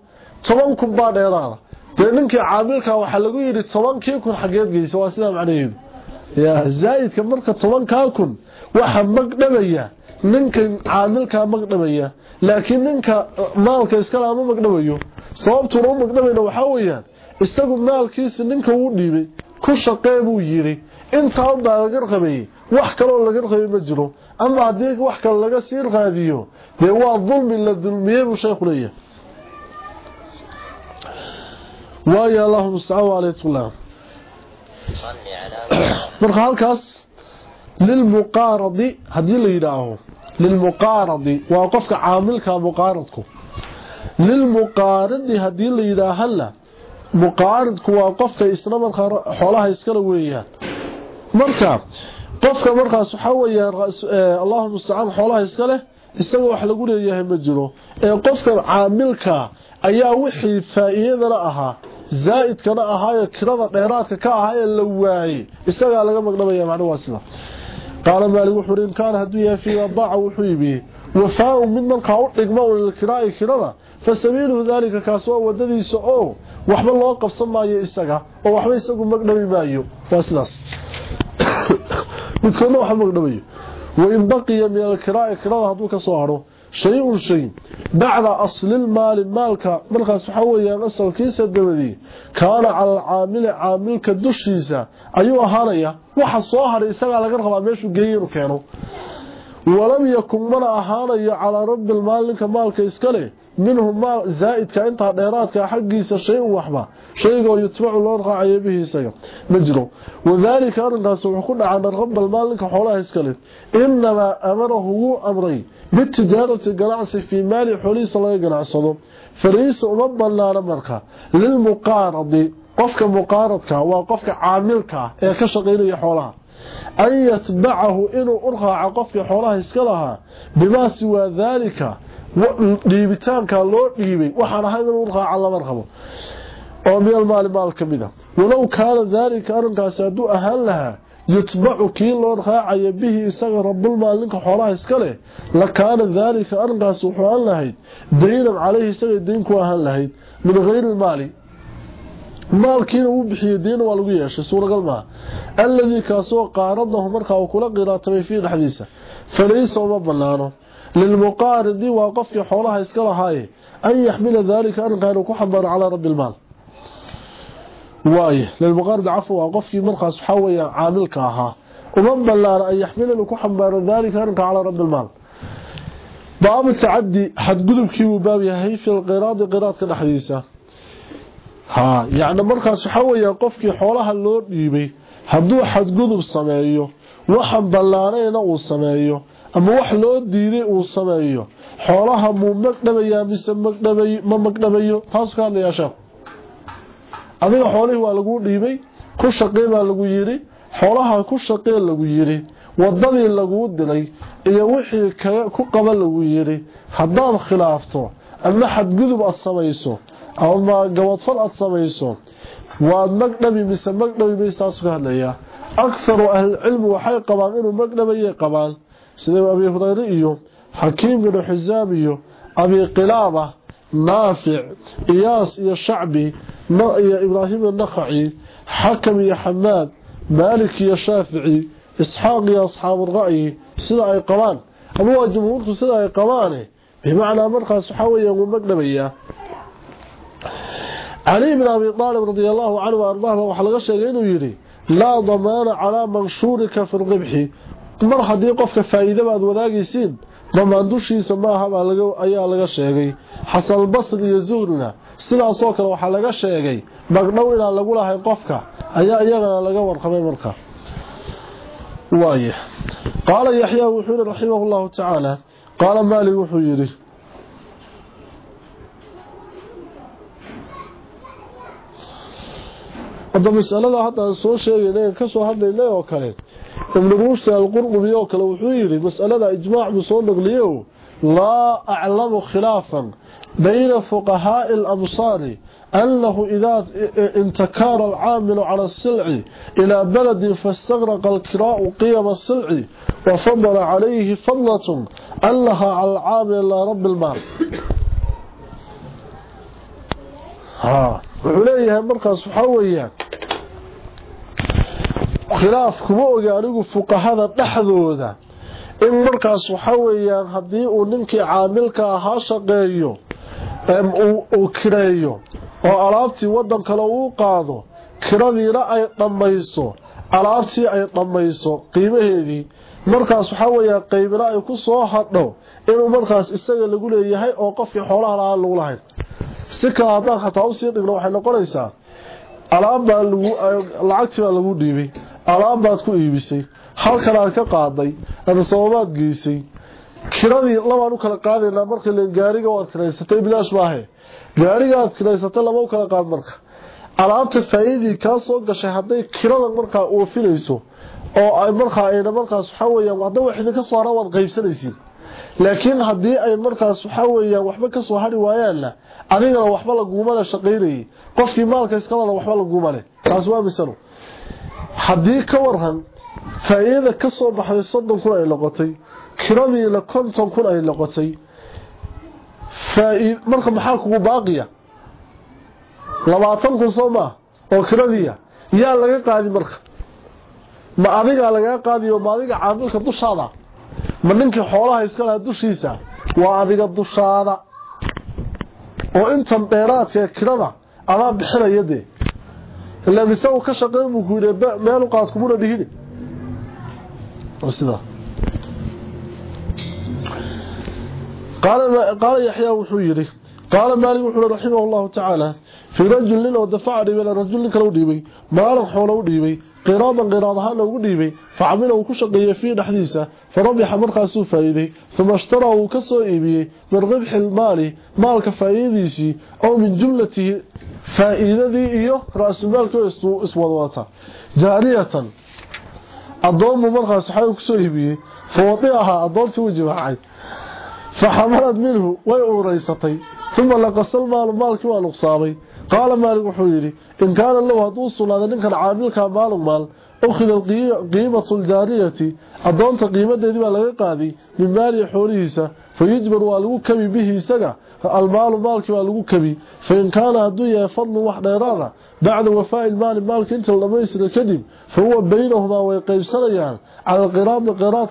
Toban kun baa dheeraada. Dee ninkii caamilka waxaa lagu yidhi tobankii kun xageed geysa waa sidaa macnaheedu? Ya zaa'idka marka tobankaa kun waxa magdhamaya ninkan caamilkaa magdhamaya laakiin ninka maalka iskale ama magdhamayo sababtuuna u magdhamayna waxaa weeyaan isagu maalkiisa ninka uu dhiibay ku shaqee buu yidhi intaa unbaa laga rabayey wax kaloo laga rabay ma jiro. Ama haddii wax kale laga sii raadiyo dee waa dulmi la dulmiyey buu sheekhu leeyahay. Waayo allahu mustacaan alaytullah marka halkaas lilmuqaaradi haddii la yidhaaho للمقارض وقفك عاملك مقارضك للمقارض هدي اللي إذا هلا مقارضك وقفك إسلام حولها إسكال ويهان مركب qofka markaas waxa weeyaan Allahu musta'an xoolaha iska leh isaga wax lagu leeyahay ma jiro ee qofka caamilka ayaa wixii faa'iido la ahaa zaa'id kana ahaa kirada dheeraadka ka ahaa la waayay isaga laga magdhabaya macnuu waa sida qaala maalik wuxuu in kaan haduu yahay fi baaca wuxuu yibi wafaa min marka u dhigmo kiraa'i kirada fasabiiluhu dalika kaas waa wadadiisa oo waxba loo qabsan maayo isaga oo waxba isagu magdhabi maayo. Waa sidaas. Midkoodna waxa magdhabayo wain baqiya min alkiraa'i kirada hadduu ka soo haro shay-un shay bacda aslilmaali maalka markaas waxaa weeyaan asalkiisa dabadii kaana cala alcaamili caamilka dushiisa ayuu ahaanaya waxa soo haray isagaa laga rabaa meeshuu geeyay inuu keeno walam yakun mana ahaanayo calaa rabbi lmaal ninka maalka iska leh minhu maal zaa'idka intaa dheeraadka xaggiisa shay-un waxba shaygoo yutbacu loo raacayo bihi isaga ma jiro. Wadaalika arrinkaas wuxuu ku dhacaa rabalmaal ninka xoolaha iska leh. Inamaa amarahu wuu amray bitijaarati ganacsi fii maali xoolihiisa laga ganacsado. Fariisa uma banaana marka. Lilmuqaaradi qofka muqaaradka waa qofka caamilka ee ka shaqaynaya xoolaha siwaa daalika dhiibitaanka loo dhiibay waxaan ahay inuu raaco lama rabo oo min almaali maal ka mida walow kaana daalika arrinkaasi hadduu ahaan lahaa yutbacu kii loo raacayo bihi isaga rabulmaal ninka xoolaha iska leh la kaana daalika arrinkaasi wuxuu ahaan lahayd daynan caleyhi isaga dayn ku ahaan lahayd min hayri lmaali maalkiina uu bixiyey diina waa lagu yeeshay suuragal maaha alladii kaasoo qaaradahu markaa uu kula qiraatamay fiih dhexdiisa falaysa uma banaano lilmuqaaridi waa qofkii xoolaha iska lahaaye an yaxmila daalika arrinkaa inuu ku xambaaro calaa rabbi lmaal waaye lilmuqaarid cafu waa qofkii markaas waxaa weeyaan caamilka ahaa uma banaano an yaxmila inuu ku xambaaro daalika arrinkaa calaa rabbi lmaal baabu tacadi xadgudubkii buu baab yahay fi lqiraadi qiraadka dhexdiisa ha yacni markaas waxaa weeyaan qofkii xoolaha loo dhiibay hadduu xadgudub sameeyo waxan ballaanayna uu sameeyo ama wax loo diiday uu sameeyo xoolaha muu magdhabayaa mise magdhabay ma magdhabayo taasuu ka hadlayaa adiga xoolihii waa laguu dhiibay ku shaqee baa lagu yidhi xoolaha ku shaqee lagu yidhi wadadii laguu dilay iyo wixii ku qaba lagu yidhi haddaad khilaafto ama xadgudub aad samayso ama gabadfal aad samayso waad magdhabi mise magdhabi mayse taasuu ka hadlayaa akharu ahlilcilmi waxay qabaan inuu magdhabayay qabaan sida abi hureyre iyo xakiim binu xisaam iyo abi qilaaba naafic iyaas iyo shacbi iyo ibraahim النخعي حكم iyo xamaad maalik iyo shaafici isxaaq iyo asxaab الra'yi sida ay qabaan ama waa jumhuurtu sida ay qabaane bimacnaa markaas waxaa weeya wuu magdhabayaa cali bn abi aalib radi allahu canhu ardaahba waxaa laga sheegay inuu yidhi laa damaana calaa manshuurika fi lqibxi mar haddii qofka faa'iidaba aad wadaagaysiin damaan dushiisa maaha ayaa laga sheegay. Xasanulbasri iyo zuhrina sidaasoo kale waxaa laga sheegay magdhow inaan lagu lahayn qofka ayaa iyagana laga warqabay marka. Qaala yaxyaa wuxuu yihi raximah llahu tacaala qaala maalik wuxuu yidhi هذا مسألة هذا سوى شيء كسوى هذا إليه وكاله ابن موسى القرب يوكله وحيري مسألة إجماع بصولك ليه لا أعلم خلافا بين فقهاء الأبصار أنه إذا انتكار العامل على السلع إلى بلد فاستغرق الكراء قيم السلع وفضل عليه فضلة أنها على العامل لرب المال ها wuxuu leeyahay markaas waxaa weeyaan khilaaf kuma ogi anigu fuqahada dhexdooda. In markaas waxa weeyaan haddii uu ninkii caamilka ahaa shaqeeyo uu kireeyo oo alaabtii waddan kale uu qaado kiradiina ay dhammayso alaabtii ay dhammayso qiimaheedii markaas waxaa weeyaan qaybina ay ku soo hadho inuu markaas isaga lagu leeyahay oo qofkii xoolaha lahaa lagu lahayn si kale haddaan xataa u sii dhigno waxay noqonaysaa alaabbaa lacagtii baa lagu dhiibay alaabbaad ku iibisay halkan aad ka qaaday ama sababaad geysay kiradii labaan u kala qaadaynaa marka len gaariga waad kiraysatay bilaash maahe gaariga aad kiraysatay lama u kala qaad marka. Alaabta faa'iidii kaa soo gashay hadday kirada markaa oofinayso oo markaa ayna markaas waxa weeyaan hadda wax idinka soo hara waad qaybsanaysiin laakiin haddii ay markaas waxa weeyaan waxba ka soo hari waayaanna adigana waxba laguumana shaqaynayay. Qofkii maalka iskalana waxba laguumale taas waa misalo haddii ka waran faa'iidada ka soo baxday soddon kun ay noqotay kiradiina konton kun ay noqotay marka maxaa kugu baaqiya? Labaatan kun soo maa oo kiradiia yaa laga qaadi marka. Ma adigaa lagaa qaadiyo ma adiga caamilka dushaada? Ma ninkii xoolaha iska lahaa dushiisa? Waa adiga dushaada oo intan dheeraadka ee kirada adaa bixinaya dee ilaa mise uu ka shaqeyn buu ku yidhi meelu qaad kumuna dhihini sidaa qaala yaxyaa wuxuu yidhi qaala maalik wuxuu raximah allahu tacaala fii rajulin oo dafaca dhiibay rajul nin kale u dhiibay maalan xoolo u dhiibay قراضا قراضها لو قديمي. فعملوا كشق في نحليسة فربي حمد خاسو فايدي ثم اشتروا كسو ايبي من ربح المال. مالك فايديسي أو من جملته فايدي أيوه رأس المال كويستو اسوالواتا جارية. الضوم مبرخة سحيو كسو ايبي فوطيعها الضوم توجب عاي فحمرت منه. ويؤو رئيستي ثم لقص المال. مالك والقصابي قال مالك وحيري إن كان الله هدو الصلاة لنك العامل كامال ومال أخذ القيمة الجارية أدونت قيمة ذي مالك قادي من مالي حوريسة فيجبر والوكبي به سنة المال مالك والوكبي فإن كان هدوية فضل وحد إرادة بعد وفاء المال مالك إنت لما يسر الكذب فهو بينهما ويقيم سريان على القراض, القراض,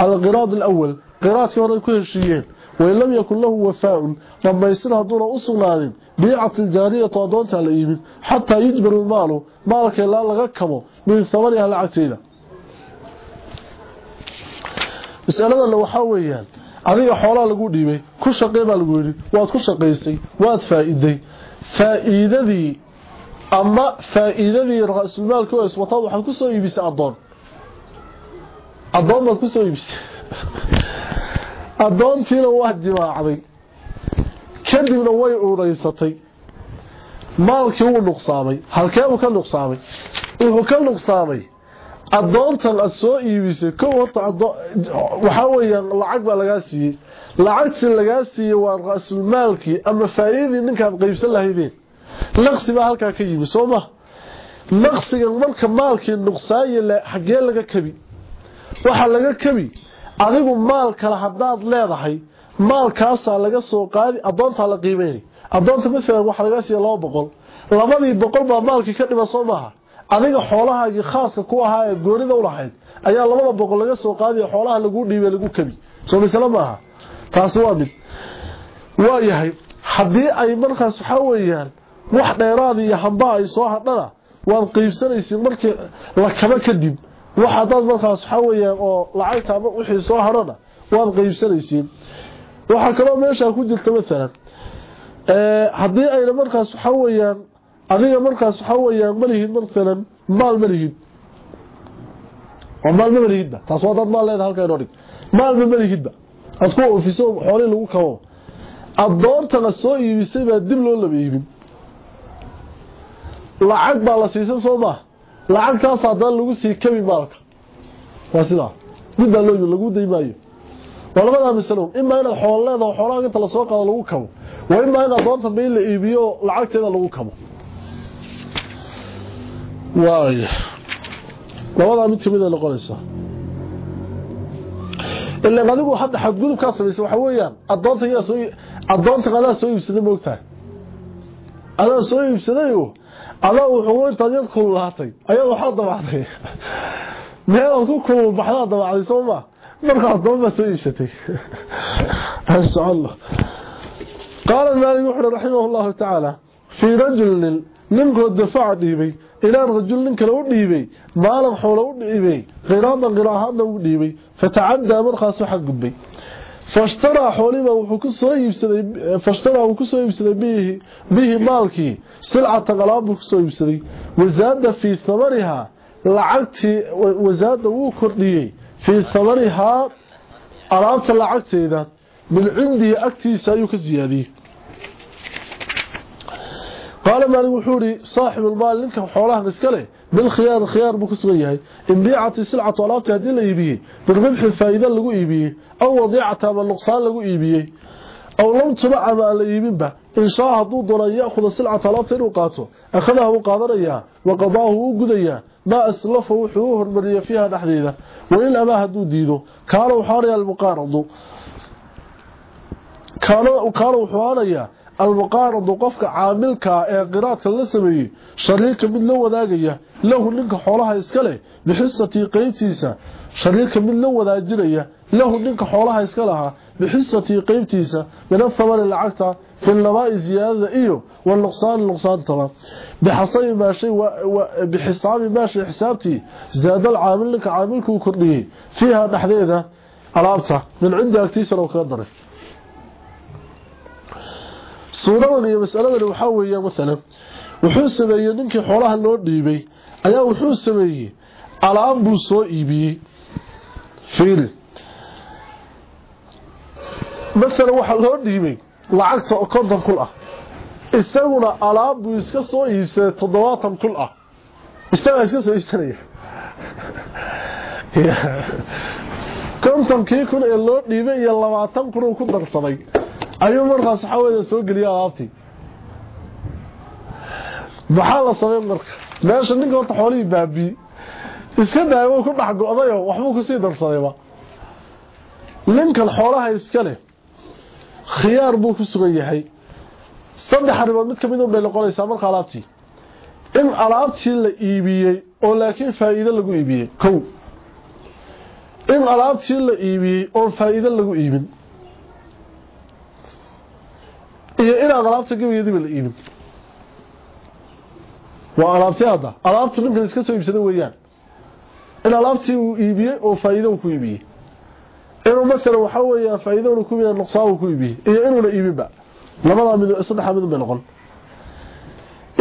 على القراض الأول قراض كما يكون الشيئين وإن لم يكن له وفاء لما يسر هدونا أصلا biicat iljaariyatu adoontaa la iibin xataa yujbar ilmaalu maalka ilaa laga kabo min hamaniha lacagteeda masaladanna waxaa weeyaan adiga xoolaa lagu dhiibay ku shaqey baa lagu yidhi waad ku shaqaysay waad faa'iiday. Faa'iidadii ama faa'iidadii ra-sulmaalka oo iswataad waxaad ku soo iibisay adoon adoon baad ku soo iibisay. Jimaacday kadibna way uuraysatay. Maalkii wuu nuqsaamay halkee uu ka nuqsaamay wuxuu ka nuqsaamay adoontan aad soo iibisay kow horta waxaa weeyaan lacag baa lagaa siiyey. Lacagtii lagaa siiyey waa ra-sulmaalkii ama faa'iidadii ninkaad qaybsan lahaydeen. Naqsi baa halkaa ka yimi soo ma? Naqsigan marka maalkii nuqsaanye xaggee laga kabi. Waxaa laga kabi adigu maal kale haddaad leedahay maalkaasaa laga soo qaadi adoontaa la qiimeynay adoonta maalan waxaa lagaa siiya laba boqol. Labadii boqol baa maalkii ka dhima soo maaha. Adiga xoolahaagii khaaska ku ahaa ee goonida u lahayd ayaa labada boqol laga soo qaadiyo xoolaha lagu dhiibay lagu kabi. Soo misle maaha? Waa mid. Waa yahay haddii ay markaas waxaa weeyaan wax dheeraada iyo hambaa ay soo hadhana waad qiibsanaysid markii la kaba kadib. Wax hadaad markaas waxaa weeyaan oo lacagta ama wixii soo hadhana waad qiibsanaysiin waxaa kaloo meeshaa ku jirta maalan haddii ayna markaas waxaa weeyaan adiga markaas waxaa weeyaan malihid maalan maal malihid oo maalma malihidba taas waa dad maal leeda halka inoo dhig maalma malihidba aad ku ofiso xoolihii lagu kabo. Addoontana soo iibisay baa dib loo laba iibin. Lacag baa la siisan soo maa lacagtaas haddana lagu sii kabi maalka. Waa sidaa. Mid baa loo lagu day maayo waa labadaa masalo imaa inaad xoolo leedaho xoolaha inta la soo qaado lagu kabo waa imaa in adoonta ba in la iibiyo lacagteeda lagu kabo. Waay labadaa mid ka mid ay noqonaysaa. Ilan adigu hadda xadgudub kaa samaysay waxa weeyaan adoonta yaa soo adoonta adaa soo iibsaday moogtahay adaa soo iibsadayo adaa wuxuu intaad yad kululaatay ayaad waxaa dabacday meelaad ku kulul baxdaa dabacday soo ma مرخص دوما سويشتي هل الله قال المالي محر رحمه الله تعالى في رجل ننقل الدفاع ديبي إلى رجل ننقل ديبي مالا حول ديبي غرابا غراها بي، فتعدى مرخص حق بي. فاشترى حوليما فاشترى وكسو يبسلي به به مالكي. سلعة غلابه كسو يبسلي. وزاد في ثمرها لعقتي وزاد وكرديه fii thamanihaa alaabta lacagteeda min cindihi agtiisa ayuu ka siyaadiyey. Qaala maalik wuxuu yidhi saaxibulmaal ninka xoolahan iska leh bilkhiyaar khiyaar buu ku sugan yahay. In biicati silcatu alaabti haddii la iibiyey birribxi faa'iida lagu iibiyey aw wadiicata ama nuqsaan lagu iibiyey aw lam ama aan la iibinba in shaa hadduu doono an ya'khuda silcata alaabta inuu qaato akhadaha wuu qaadanayaa wa qadaahu wuu gudayaa maa aslafa wuxuu u hormariyey fiiha dhexdeeda wain amaa hadduu diido kaana wuxuu aanayaa almuqaaradu. Kaana wuxuu aanayaa almuqaaradu qofka caamilkaa ee qiraadka la sameeyey shariika mid la wadaagaya lahu ninka xoolaha iska leh bixisatii qeybtiisa shariika mid la wadaajinaya lahu ninka xoolaha iska بحصتي قيبتيسا من الثمن العقتة في النماء زيادة إيه والنقصان النقصان طبعا. بحصاب ما شيء و... و... ما شيء حسابتي زاد العامل لك عاملك وكرنيه فيها نحديدة الأبتة من عند أكتيسا لو كان ضرف سورة هي مسألة وحاوية مثلا. wuxuu sameeyey ننك حولها loo dhiibay ayaa wuxuu sameeyey alaab buu soo iibiyey maalan waxaa loo dhiibay lacagta konton kul ah. Isaguna alaab buu iska soo iibsaday toddobaatan kul ah. Isagaa iska soo iibsanaya. Kontonkii kun ee loo dhiibay iyo labaatan kun uu ku darsaday ayuu markaas waxaa weya soo geliyay alaabtii. Maxaa la samey marka? Meesha ninka horta xoolihii baabiyi iska daawo ku dhex go-dayo waxbuu ku sii darsadayba. Ninkan xoolaha iska leh khiyaar buu ku sugan yahay. Saddex arrimood mid ka mid unbay noqonaysaa marka alaabtii. In alaabtii la iibiyey oo laakiin faa'iido lagu iibiyey. Kow. In alaabtii la iibiyey oon faa'iido lagu iibin. Iyo inaan alaabta gabayadiiba la iibin. Waa alaabtii hadda. Alaabtu ninkan iska soo iibsada weeyaan. In alaabtii uu iibiyey oo faa'iido uu ku iibiyey inuu masalan waxaa weeyaa faa'iido uu ku iibiyey nuqsaan uu ku iibiyey iyo inuuna iibinba. Labadaa mid saddexdaa mid bay noqon.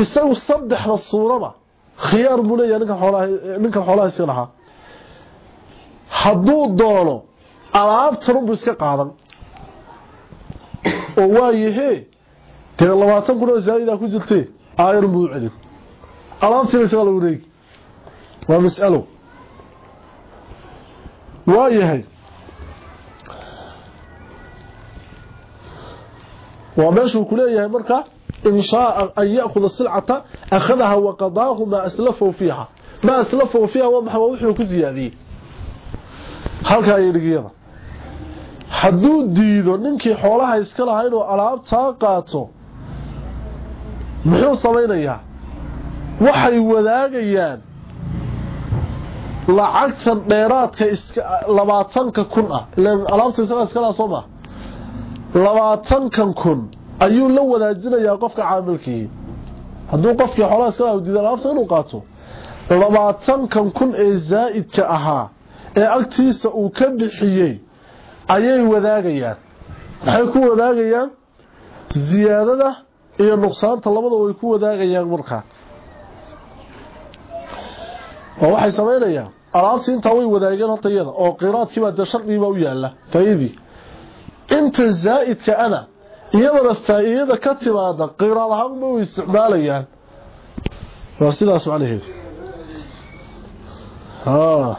Isagu saddexda suuraba khiyaar buu ninkan xoolaha ninkan xoolaha iska lahaa. Hadduu doono alaabtan unbuu iska qaadan oo waayahee dee labaatan kun oo zaa'idaa ku jirtee aayarun buu u celin. Alaabtiina isagaa lagu reegi. Waa mas'alo. Waayahay ku leeyahay marka in shaaa an ya'khuda silcata akhadaha wa qadaahu maa aslafahu fiiha. Maa aslafahu fiiha waa maxaa wuxuu ku siyaadiyey halkaa iyo dhigiyada. Hadduu diido ninkii xoolaha iska lahaa inuu alaabtaa qaato muxuu samaynayaa? Waxay wadaagayaan lacagtan dheeraadka labaatanka kun ah. Alaabta isagaa iska lahaa soo maa labaatankan kun ayuu la wadaajinayaa qofka caamilkii. Hadduu qofkii xoolaha iska lahaa diido alaabta inuu qaato. Labaatankan kun ee zaa'idka ahaa ee agtiisa uu ka bixiyey ayay wadaagayaan. Waxay ku wadaagayaan? Ziyaadada iyo nuqsaanta labada way ku wadaagayaan markaa oo waxay samaynayaan alaabtii intaa way wadaageen horta iyada oo qiraadkiibaa dee shardigiibaa u yaalla faa'iidii انت الزائد كأنا. إيضا الثائد كتب هذا. قراء الحمد ويستقبالي يعني. رسول الله سبحانه ها.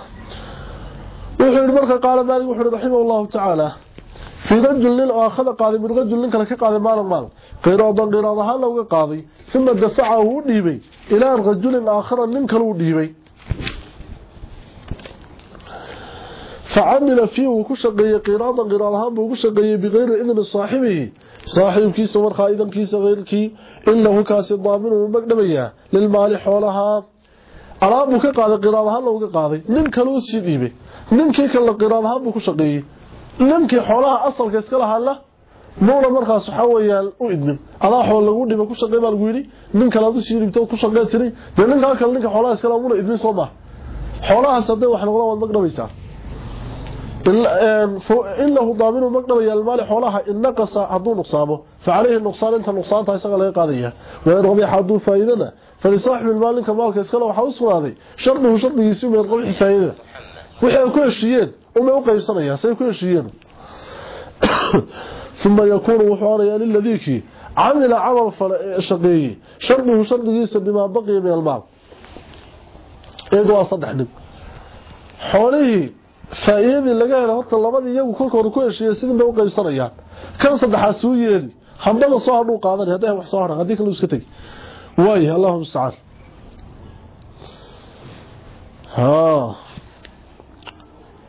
وحر المركة قال ذلك وحر رحمه الله تعالى. في رجل لن أخذ قاضي من رجل لن كي قاضي مال المال قراء ضن قراء ضحال لو قاضي؟ ثم دسعه وديبي إلى الرجل الآخر من كلو وديبي فعمل فيه وكشقي قراضا قراضها وكشقي بغير إذن صاحبه صاحب كيس ورخا إذن كيس غير كي إنه كاسي ضامن ومقدمية للمال حولها alaabuu ka qaaday qiraadahaan looga qaaday nin kaluu sii dhiibay ninkii kale qiraadahaan buu ku shaqeeyey ninkii xoolaha asalka iska lahaa la muuna markaas waxa weeyaan u idmin adaa xool lagu dhiba ku shaqey baa lagu yidhi nin kale aad usii dhibta ku shaqee jiray dee ninkaa kale ninka xoolaha iska lahaa muuna idmin soo maha xoolahaas hadday wax noqdaan waad magdhabaysaa فوق إنه ضامن مقدم يالمال حولها إن نقص حدو نقصابه. فعليه النقصان انت نقصانته اسا لا قاديا ولا ربي حدو فايدنا. فلصاحب المال كما قال كسل وحا اسوادي شرطه شرطه يسو ميد قبل حكايته وحي كل شيين وما هو قيسنيا سي كل شيين ثم يكون وحوانا للذيك. عمل عمل شقي. شرطه شرطه يسو بما بقي من المال. إيه دوا صدح نب حوله faa-iidadii laga helay horta labadii iyagu kolkooda ku heshiiyey sidin bay u qaybsanayaan. Kan saddexaad suu yeeli hambada soo hadhuu qaadan hadday wax soo hadhan haddii kale iska tegi. Waayahay allahuma mustacaan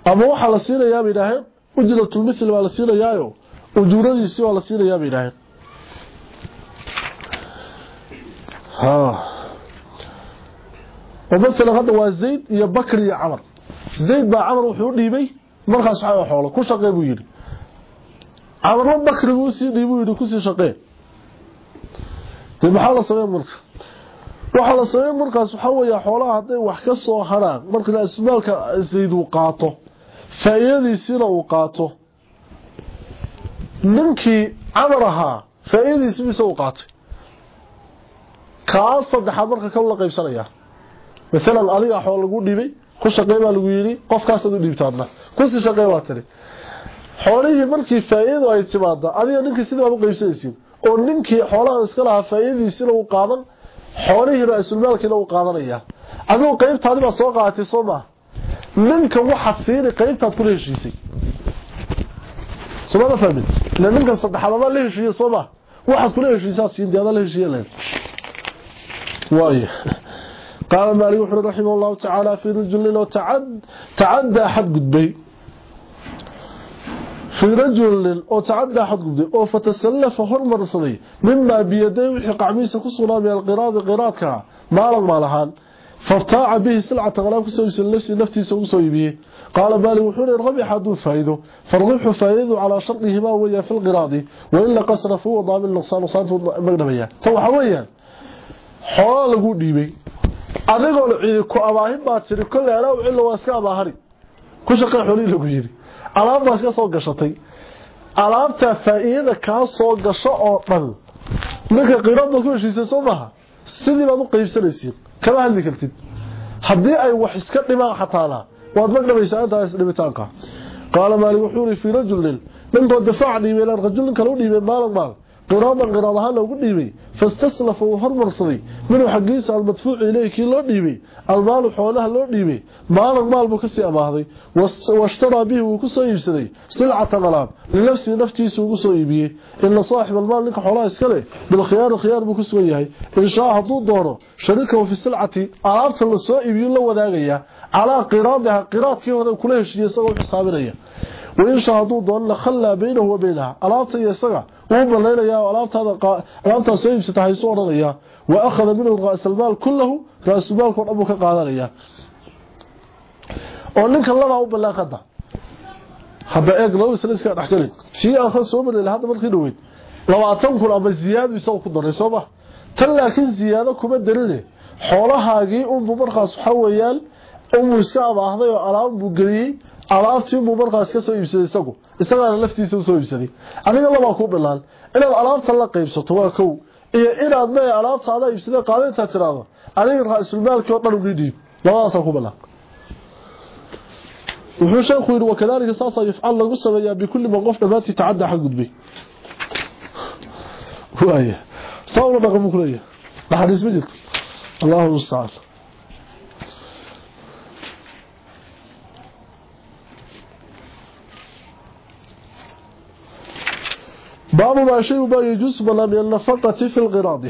ama waxaa la siinayaa bay idhaaheen ujratulmithil baa la siinayaayo ujuuradiisii waa la siinayaa bay idhaaheen oo masalan hadda waa zayd iyo bakri iyo camar zayd baa camar wuxuu dhiibay markaas waxaa xoolo ku shaqee buu yidhi. Camarna bakri buu u sii dhiibuu yidhi ku sii shaqee. Dee maxaa la sameyn marka? Waxaa la sameyn markaas waxaa weeya xoolaha hadday wax ka soo harhaan marka asmaalka zayd uu qaato faa-iidadiisiina uu qaato. Ninkii camar ahaa faa-iidadiisi mise uu qaatay. Kaa saddexaad marka ka la qaybsanaya maalan adiga xoolo dhiibay ku shaqey baa lagu yidhi qofkaasaad u dhiibtaadna. Kusii shaqey waa tiri. Xoolihii markii faa-iidadu ay timaada adiga ninkii sidii baad u qaybsanaysiin oo ninkii xoolaha iska lahaa faa-iidadiisina uu qaadan xoolihiina asulmaalkiina uu qaadanaya. Adigu qaybtaadi baa soo qaadatay soo maaha ninka waxaad siini qaybtaad kula heshiisay. Soomada fahmin? Ila ninka saddexaad adaa la heshiiye soo heshiisaad siin dee adaa la heshiiye قال مالي وحر رحمه الله تعالى في رجل لو تعد أحد قدبي في رجل أو أحد قدبي وفتسلف فتسلف هرمر صدي مما بيديه وحق عميسة كسولا من القراض قراضك. مالا مالهان فابتاع به سلعة غلام كسوي نفسي نفتي سوي به. قال بالي وحوري رغب هذا فائده فالربح فائده على شرطهما ويا في القراض. وإلا قصرفه وضامن ضامن نقصان وصانفه مقدمية فهو حويا. حوال قول ديبي adigoo la ciiday ku abaahin baad tiri kolley anaa u cillo waa iska abaahari ku shaqey xoolihii lagu yidhi. Alaab baa iska soo gashatay. Alaabtaa faa-iidada kaa soo gasho oo dhan ninka qiiraad baad ku heshiisay soo maha sidii baad u qaybsanaysiin kama hadli kartid. Haddii ay wax iska dhimaan xataana waad magdhabaysaa intaas dhibitaanka. Qaala maalik wuxuu yidhi fii rajulin ninkoo difaac dhiibay ilaan rajul nin u dhiibay maalan maal qiraadan qiraad ahaan loogu dhiibay fastaslafa uu hormarsaday minuu xaggiisa almadfuucu ileyhi kii loo dhiibay almaalu xoolaha loo dhiibay maalan maal buu kasii amaahday washtaraa bihi wuu ku soo iibsaday silcatan alaab linafsihi naftiisa ugu soo iibiyey ina saaxib almaal ninka xoolaha iska leh bilkhiyaari khiyaar buu ku sugan yahay inshaa hadduu doono sharikahu fi silcati alaabta la soo iibiyu la wadaagaya calaa qiraadiha qiraadkii hore kula heshiiye isagoo xisaabinaya wuu banaynaya oo alaabtaada alaabtaas soo iibsata haysu odhanaya. Wa akhada minhu raasalmaal kullahu raasalmaalkao dhan buu ka qaadanaya. Oo ninka ladaa u balaaqada hadda eeg laba sano iskaa dhexgali tii aan kan soo marayna hadda markii dhaweyd labaatan kun ama ziyaado isaga ku daray sooma tan laakiin ziyaado kuma darine xoolahaagii unbuu markaas waxaa weeyaan unbuu iska abaahday oo alaab buu geliyey alaabtii unbuu markaas ka isagaa laftiisa soo iibsaday aniga laba ku bilaan inaad alaabta la qaybsato waa kow iyo inaad le alaabtaada iibsada qaadintaa tiraahdo adiga ra-isulmaalkii oo dhan uga dhiib labadaasaa ku bilaan wuxuu sheekhu yidhi wakadalika saasa yufcal lagu sameeyaa bikulli ma qof dhabaati tacaddaa xag gudbi waaye sawra ula dhaqan buu ku leeyahay naxariis ma jirto allahu mustacaan باب ما شيء با يجوز بلا من في القراض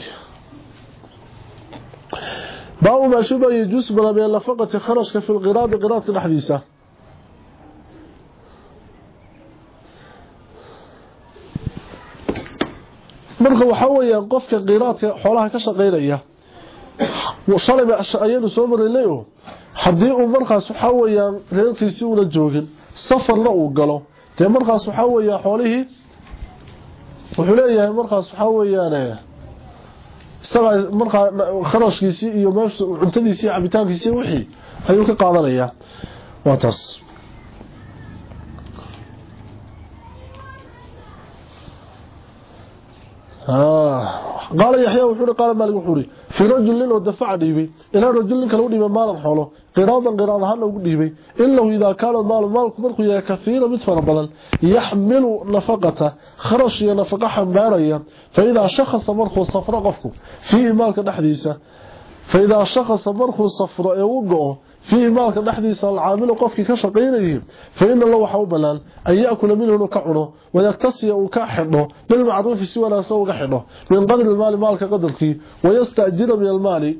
باب ما شيء با يجوز بلا من النفقة خرج في القراض قراض الحديثة. مرخ وحويا قفك قراض خولها كشقيريا وصلب اشعيل صبر ليه حديء مرخص وحويا ريلتي سي ولا جوجل سفر لا وغلو تمرخص يا خولي wuxuu leeyahay markaas waxaa weeyaane isagaa markaa kharashkiisii iyo meesha cuntadiisii cabitaankiisii wixii ayuu ka qaadanaya. Waa taas. Ah, qaala yaxyaa wuxuu qaala maalig wuxuu uri في رجل لو دفع ديبي. إلى رجل كلو ديبي مال خولو قراضا قراضا هل لو ديبي الا إذا كان المال مالك مركو يا كثير fara badan يحمل نفقته. خرش يا نفقة حمباريا فإذا شخص مرخو صفر قفكو فيه مالك دحديسه فإذا شخص مرخو صفر اي وقو في مالك نحديث العامل وقفك كشقينيه فإن الله وحاو بلان أن يأكل منه كعنه ويكتسي وكحنه بالمعروف سوى لا سوى كحنه من قدر المال مالك قدرك ويستأجر من المال.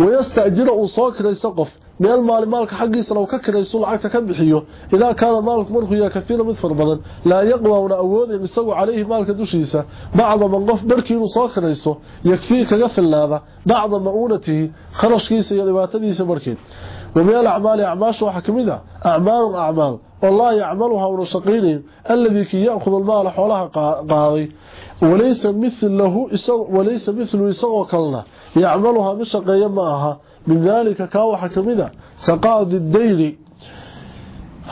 ويستأجر أصاك ليس قف. meel maalin maalka xaggiisana uu ka kiraysu lacagta ka bixiyo idaa kaana maalku markuu yaha kafiira mid far badan laa yaqwauna awoodeen isagu calayhi maalka dushiisa bacdaman qof barhkii inuu soo kirayso yakfii kaga fillaada bacda ma'uunatihi kharashkiisa iyo dhibaatadiisa barhkeed ومن الأعمال أعماش وحكمها أعمال أعمال والله يعملها ونشقينهم الذي كي يأخذ المال حولها قاضي وليس مثله وليس مثله يسوى كلنا يعملها مشقيا معها من ذلك كاو اذا تقاضي الدير.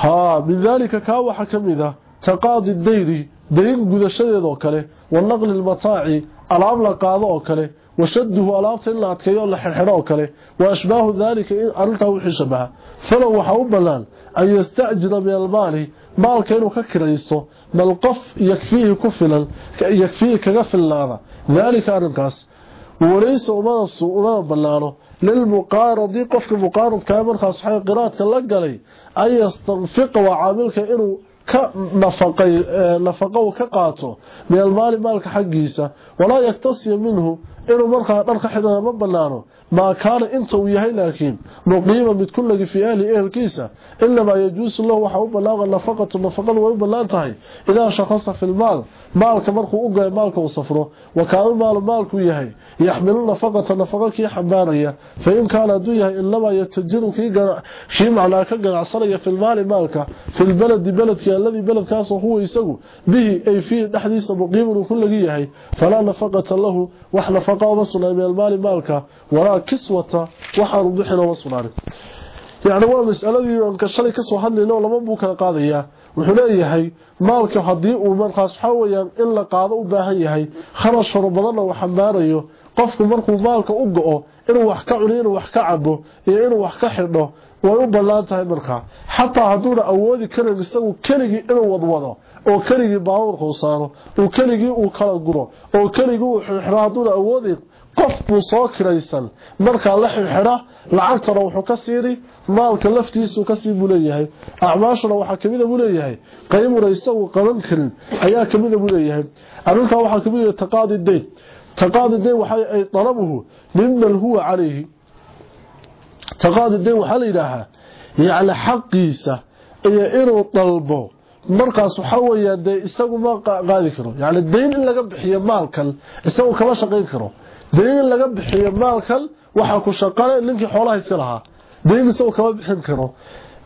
ها من ذلك كاو اذا تقاضي الدير دين غدشيده وكله والنقل المطاعي الاب لا قاده وشده الاب سن لاتكيو لخرخره وكله وأشباه ذلك إن ارته وحسبها فلو وحو بلان اي يستعجل بالبالي مال كانو ككريستو مال قف يكفيه كفلا يكفيه كغفلاده ذلك ارقص وليس وما الصورة بلانه. للمقارض قفك مقارض كامل خاص حي قراءة لقلي أن يستنفق وعاملك إنه كنفقي نفقه كقاته من المال مالك حقيسة ولا يكتصي منه inuu markaa dharka ما كان انت وياه لكن مقيما بتكون لك في أهل اهلكيسا الا ما يجوز له وحو بلاغ نفقه النفقة وهي بلانتهي إذا شخص في المال مالك مرخو اوغاي مالك وسفره وكان المال مالك وياه يحمل نفقه نفقه كي حباريه فإن كان دوياه الا ما يتجر كي غرا شي معنا كغراسريا في المال مالك. في البلد بلدك الذي بلد كاس هو يسغو به أي في دحديسه مقيما كل لغي يحي فلا نفقة له وحنا فقه من المال مالك. ولا markaa kiswata waxaanu bixin oo sunaari yani waa mas'aladii aan ka shalay ka soo hadlayno laba buu kala qaadaya. Wuxuu leeyahay maalka haddii uu markaas waxa weeyaan in la qaado u baahan yahay kharash fara badanna uu xambaarayo. Qofku markuu maalka u go-o inuu wax ka cuno inuu wax ka cabo iyo inuu wax ka xidho way u ballaan tahay markaa xataa hadduuna awoodi karin isagu keligii inuu wadwado oo keligii baabuurka u oo keligii uu kala guro oo keligii uu xirxiro hadduuna awoodi qofbuu soo kiraysan. Markaa la xidxidha lacagtana wuxuu ka siiri maalka laftiisu ka sii buu leeyahay. Acmaashuna waxaa kamida buu leeyahay. Qaymuna isagu qaban karin ayaa kamida buu leeyahay. Arintaa waxaa ka mid taqaadi dayn taqaadi dayn waxa ay dalabuhu miman huwa calayhi. Taqaadi dayn waxaa la yidhaahaa yacni xaqiisa iyo inuu dalbo. Markaas waxaa weeyaan dee isagu ma qaadi karo. Yacni dayn in laga bixiyo maalkan isagu kama shaqayn karo deyn in laga bixiyo maalkan waxa ku shaqale ninkii xoolaha iska lahaa. Deyn isagu kama bixin karo.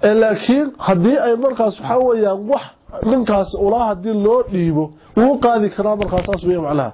Laakiin haddii ay markaas waxa weeyaan wax ninkaas ulaa haddii loo dhiibo uu qaadi karaa markaas taas weeyaan macnaha.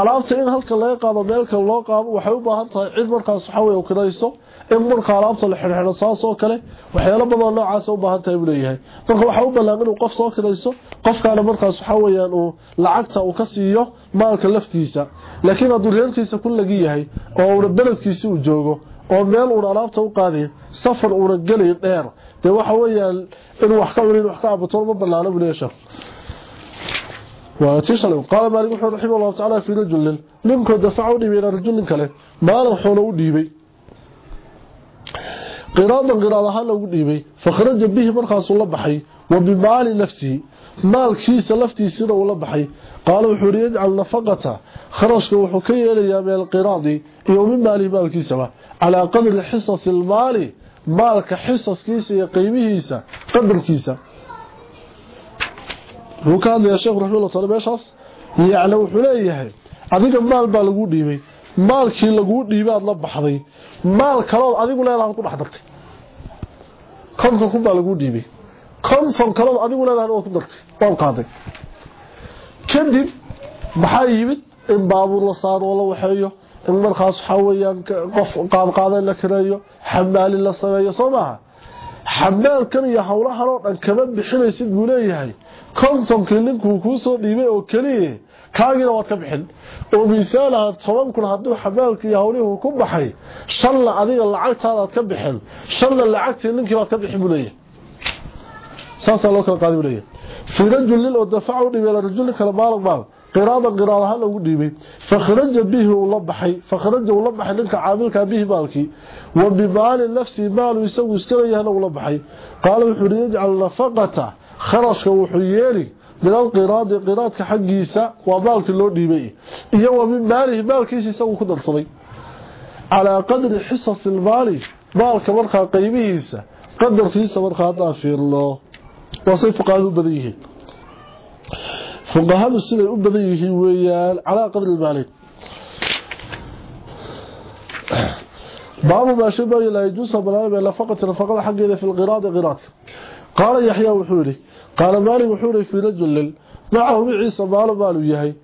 Alaabta in halka laga qaado meelka loo qaado waxay u baahan tahay cid markaas waxa weeye kirayso in marka alaabta la xirxiro saas oo kale waxyaalo badan noocaas u baahan tahay buu leeyahay marka waxa u ballan inuu qof soo kirayso qofkaana markaas waxa weeyaan uu lacagta uu ka siiyo maalka laftiisa laakiin hadduu reerkiisa ku lagi yahay oo uu beledkiisa uu joogo oo meel uu alaabta u qaaday safar uu galay dheer de waxa weeyaan inuu wax ka wariin wax ka abato ma ballaano buu leeyahay وتشل قال مالك رحمه الله تعالى في رجل نمكو دفعوا ديبي الى رجل كله مال خوله u dhiibay qiraada qiraadaha lagu dhiibay fakhraja bihi markaas uu la baxay wa bimaali nafsi maalkiisa laftiisina uu la baxay. Qaal wuxuu yiri al nafaqata. Kharashka wuxuu ka yeelayaa meel qiraadi iyo min maali maalkiisa ala qadri hisas al maali maalka hisaskiisa iyo qiimihiisa qadarkiisa. Wuxuu ka hadlayaa sheekh raximahullah taala meeshaas yacni wuxuu leeyahay adiga maal baa lagu dhiibay maalkii lagu dhiibaad la baxday maal kalood adigu leedahay ku dhex dartay. Konton kun baa lagu dhiibay. Konton kalood adigu leedahay waad ku dartay. Waad qaaday. Kadib maxaa yimid? In baabuur la saaro oo la waxeeyo. In markaas waxaa weeyaan qof qaadqaadan la kareeyo. Xamaalin la sameeyo soo maaha? Xamaalkan iyo howlahan oo dhan kama bixinaysid buu leeyahay. Kontonkii ninkuu kuu soo dhiibay oo keliya kaagiina waad ka bixin oo misaalaha toban kun hadduu xamaalka iyo howlihuu ku baxay shanna adiga lacagtaadaad ka bixin shanna lacagtii ninkii baad ka bixin buu leeyahay saasaa loo kala qaadi buu leeyahay fii rajulin oo dafaca u dhiibay rajulin kale maalag maal qiraada qiraad ahaan lagu dhiibay fakhraja bihi uu la baxay fakhraja uu la baxay ninka caamilka bihi maalkii wa bimaali nafsi maalu isagu iska leeyahna uu la baxay qaala wuxuu yidhi yajcal nafaqata kharashka wuxuu yeeli من القراض قراض كحقيسة وضالك اللون ديبي إيوه من باله مالكيس يسوي كدر صدي على قدر حصص المالي مالك مرخى قيميسة قدر فيسة مرخى في الله وصيف فقاله بديه فقه هذا السنة أبديه ويال على قدر المالي بعض ما شبه لا يجوز بلاله فقط رفق الحق إذا في القراض قراض قال يحيى وحوري. قال مالي وحوري في رجل معه عيسى بالو بالو يحيى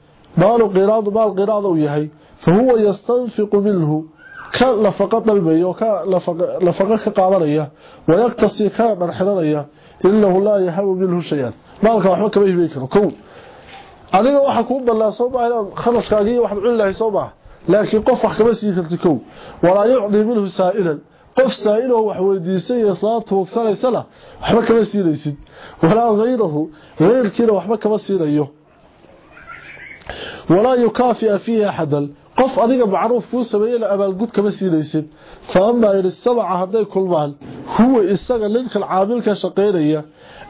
بالو قراض بال قراض ويحيى فهو يستنفق منه. كلفقط البيو كلفق لفق كقادريا ويقتصي كبرخدريا إنه لا يهب منه شيئا. مالك واخو كبي بكرو كو adiga waxa ku balla soo baahdo khalaskaagi waxa uu u leeyahay soo baah laakiin qof wax kama siisay tii kow qof saa'iloo wax weydiistay iyo islaam tuugsanaysana waxba kama siinaysid. Walaa hayrahu hayrkiina waxba kama siinayo. Walaa yukaafi'a fiihi axadan qof adiga macruuf kuu sameeyena abaalgud kama siinaysid. Fa amaa in istabaca hadday kulmaan huwa isaga ninkan caamilka shaqaynaya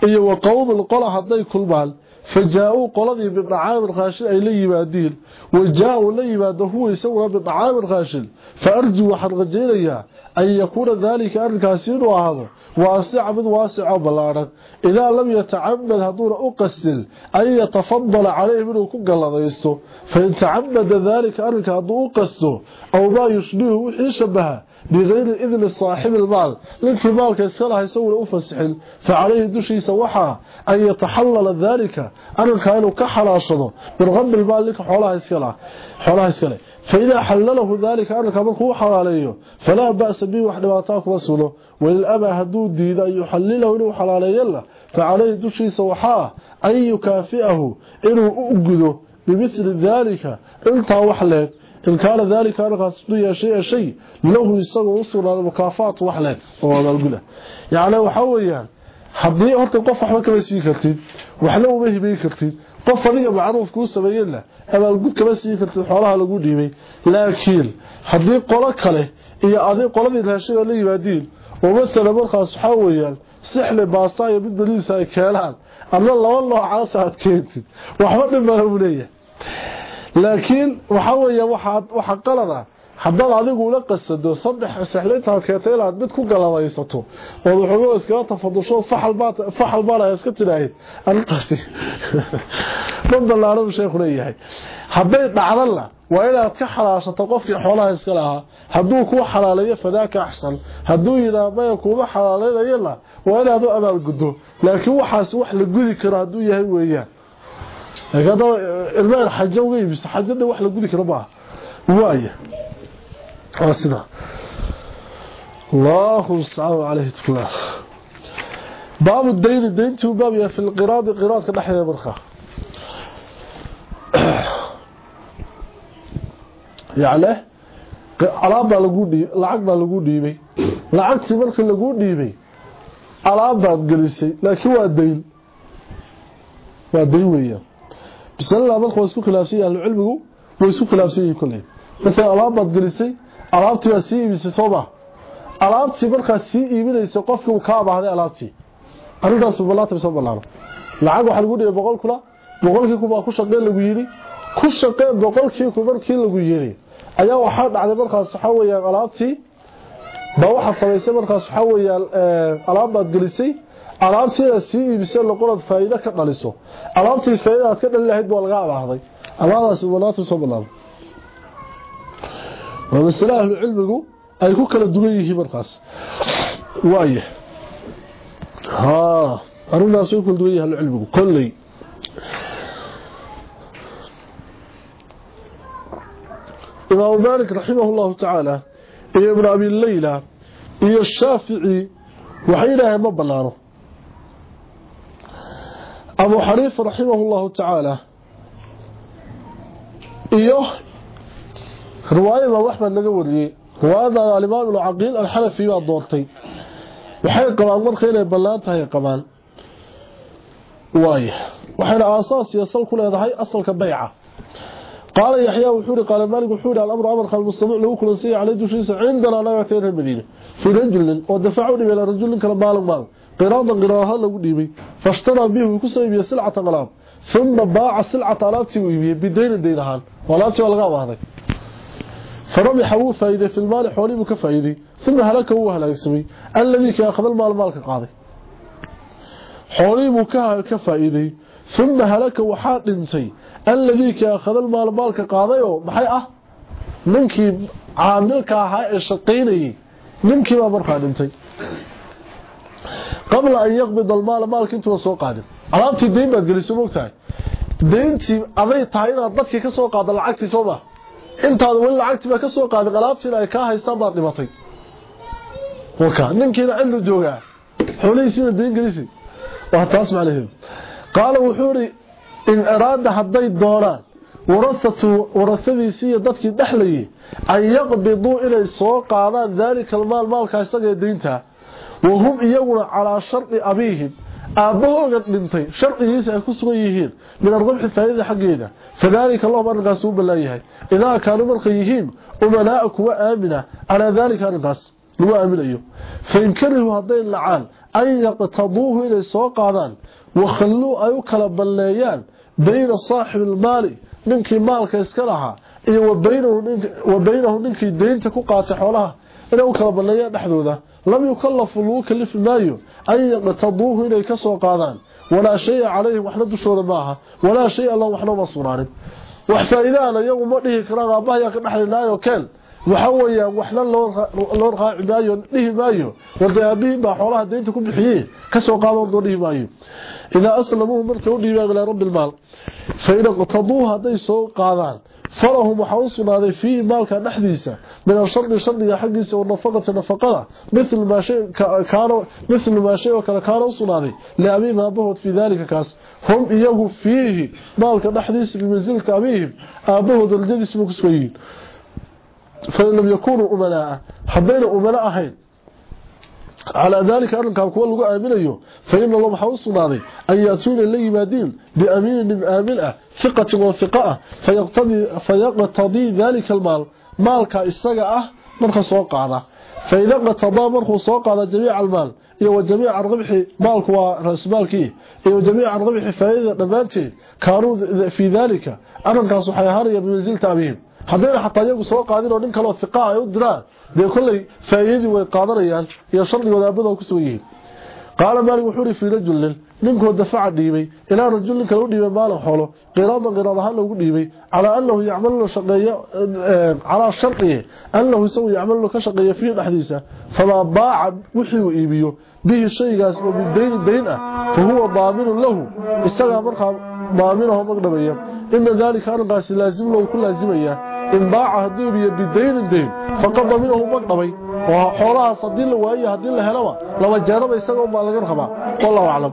iyo wa qowmin qola hadday kulmaan فجاءوا قلدي بطعام الغاشل أي لي يبادين وجاءوا لي يباده هو يسوى بطعام الغاشل فأرجو واحد غجيليا أن يكون ذلك أركاسين وهذا. واسع من واسع بلارك إذا لم يتعمد هدون أقسل أن يتفضل عليه منه كقل ذيسته فإن تعمد ذلك أرك كاسير أقسله أو ما يشبهه وحي شبهه. بغير الإذن الصاحب المال لكي مالك يسوي يسول السحن فعليه دوشي سوحا أن يتحلل ذلك. أنا كأنه كحلاشده بالغم المال لك حولها يسكرها حولها يسكرها فإذا حلله ذلك أنا كمالك هو حلاليه فلا بأس به وحده أعطاك وصله وللأبى هدود إذا يحلله إنه حلالي الله. فعليه دوشي سوحا أن يكافئه. إنه أقده بمثل ذلك. انت وحلك إن كان ذلك أنا قاسبني يا شيء شيء له يساق وصل على المكافات وحلان وهذا القلة. يعني وحويا يعني. حضني أرطي قف وحبا كما كرتين وحلو به بي كرتين قف فنية معروف كو سبيين له أما القود كما سيئ كرتين حوالها لقود يمي لكن حضني قولك له إيا أذي قولك لها شيء اللي يبادين ومثلا مرخص حويا يعني. سحل باصايا بدليسا كالان أما الله والله عاصة كنتين وحبا ما هو ليه laakiin waxaa weeya waxa qalada haddaad adigu ula qasado saddex sexlintaad keentay inaad mid ku galabaysato ood waxooga iskaga tafadusho faxal baana iska tidhaahid. Arrintaasi ma ballaaran sheekhu leeyahay hadday dhacdana waa inaad ka xalaashato qofkii xoolaha iska lahaa. Hadduu kuu xalaalayo fadaaka axsan. Hadduu yidhaah maya kuuma xalaalaynayana waa inaad u abaalguddo. Laakiin waxaas wax la gudi karo hadduu yahay weeyaan uga iibisa xajada wax la gudi karo maaha waaya واسنا الله مستعان عليه تكلا باب الدين الدين تو باب في القراض قراض كدحيه برخه يعني alaab baa lagu dhiibay lacag baa lagu dhiibay lacagtii markii lagu dhiibay alaab baad gelisay laakiin waa dayn waa dayn weeyaan bisalada marka waa isku khilaafsan yahay cilmigu way isku khilaafsan yihiin kulay mesela alaab baad gelisay alaabtii baa sii iibisay sooma alaabtii markaad sii iibinaysa qofkii uu kaa baahday alaabtii. Arrintaas balaata soo balaano lacag waxaa lagu dhigay boqol kula boqolkii kubaa ku shaqee lagu yidhi ku shaqee boqolkii ku markii lagu yidhi. Ayaa waxaa dhacday markaas waxaa weeyaan alaabtii baa waxaa samaysay markaas waxaa weeyaan alaab baad gelisay alaabtiina sii iibisay loqonaad faa'iido ka dhaliso alaabtii faa'iida aad ka dhali lahayd baa laga abaahday alaadaas balaata soo balaano waa masale ahlu cilmigu ay ku kala duwan yihiin markaas waaya haa arrintaas way kala duwan yihiin ahlu cilmigu kolley imaamu maalik raximah llahu tacaala iyo ibn abi leyla iyo shaafici waxay yidhaaheen ma banaano أبو حريف رحمه الله تعالى إيوه رواية ما وحبا نقول لي وهذا الإمام العقيل الحلف فيما الضوطي وحين قبان مرخينا تهي قبان وايه وحين أساس يصل كل هذا هي أصل كبيعة قال يحيى وحوري قال مالك وحوري على أمر عمر خال المستمع له كل نسيح عليه دوشيس عندنا لا يعتين المدينة في رجل ودفعوني من رجل كان مالك مالك قراضا قراها لو ديبي فاشترى بيه وكسبيه سلعة غلام. ثم باع سلعة طلبته ويبيه بدين دينهان ولا تشو الغاب هذا. فرمي حوفا اذا في المال حولي مكفايدي ثم هلك هو هلا يسمي. الذي ياخذ المال مالك قاضي. حولي مكفايدي ثم هلك وحا دنتي الذي ياخذ المال مالك قاضي. مخي آه منكي عاملك هاي الشقيني منكي ما برقا دنتي qabla an yaqbid almaal maalka intuuba soo qaadin alaabtii dayn baad geliso mogtahay dayntii aday tahay inaad dadkii ka soo qaada lacagtii soo maa intaada lacagtii baa ka soo qaadin alaabtiina ay kaa haystaan baad dhimatay. Waka ninkiina cidlu joogaa xoolihiisiina dayn gelisi. Waa taas macnaheedu qaala wuxuu ihi in araada hadday doonaan warasatu warasadiisii iyo dadkii dhexlayay an yaqbiduu inay soo qaadaan daalika almaal maalkaa isagaee dayntaa وهم يقول على شرط أبيهم. أبوه قد ننطي شرط يسعى كسويهين من الربح الفائدة حقينا فذلك اللهم أرقص وبالله إذا كانوا مرقيهين أملاءك وآمنة. على ذلك أرقص لو أمن أيه فإن كرهوا هذين العال أن يقتضوه إلى السواق عذان وخلوا أيوك لبليان بين صاحب المال منك مالك يسكرها إيه وبينه منك الدين تكون قاتح ولها إنه كلبليان نحذو ذا لم يكلفوا له كلف مايو أن يقتضوه إلي كسو قادان. ولا شيء عليه وحنا دشور ماها ولا شيء الله وحنا بصرارب وحفا إلانا يوم مره كرار أباه يقنح لنا يوكل وحويا وحنا لورها عبايا له مايو وضيابين ما حولها دينتكم بحيه كسو قادان دون له مايو. إذا أسلموه مركوا له مايو رب المال. فإذا اقتضوها دي سوء قادان. فلهم وحاو سنادي في مالك نحديسه من الشرد يا حقيسا والنفقة نفقة. مثل ما شيء كانوا مثل ما شيء وكان كانوا سنادي لأبيهم أبهد في ذلك كاس. هم إياه فيه مالك نحديس بمنزل كأبيهم أبهد الجلس مكسوين فإن لم يكونوا أملاء حبين أملاء هين. على ذلك أرنكا كوا لغو آمنيو فإن الله محوص ناضي أن يأتون إلي مادين بأمين آمن أه ثقة وثقاء فيقتضي, فيقتضي ذلك المال مالك إستقع أه مرخى سوقعنا فإذا قتضى مرخى سوقعنا جميع المال iyo jamiic arqabxi maalku waa raasmaalkii iyo jamiic arqabxi faa'iidada dhamaanteed kaaru fi dalika arinkaas waxay haraya bimanzilta abihim haddii xataa iyagu soo qaadin oo nin kale oo fiqaa ay u diraan dee kolley faa'iidadii way qaadanayaan iyo shardigooda aabada ku sugan yihiin qaala maalig wuxuu ihi fii rajulin ninkoo dafaca dhiibay ilaa rajul nin kale u dhiibay maalin xoolo qiraadan qiraad ahaan loogu dhiibay calaa anahu yacmalu shaqeeyo calaa shardihi annahu isagu yacmalu ka shaqeeyo fiihi dhexdiisa famaa baaca wixii uu iibiyo bihi shaygaas oo min dayni dayn ah fa huwa daaminun lahu isagaa markaa daaminaho magdhabaya ina daalika arrinkaasi laazim lahu ku laazimaya dayn faqad daminahu magdhabay oo xoolahaas haddii la waayo haddii la helaba laba jeeraba isaga unbaa laga rabaa wallahu aclam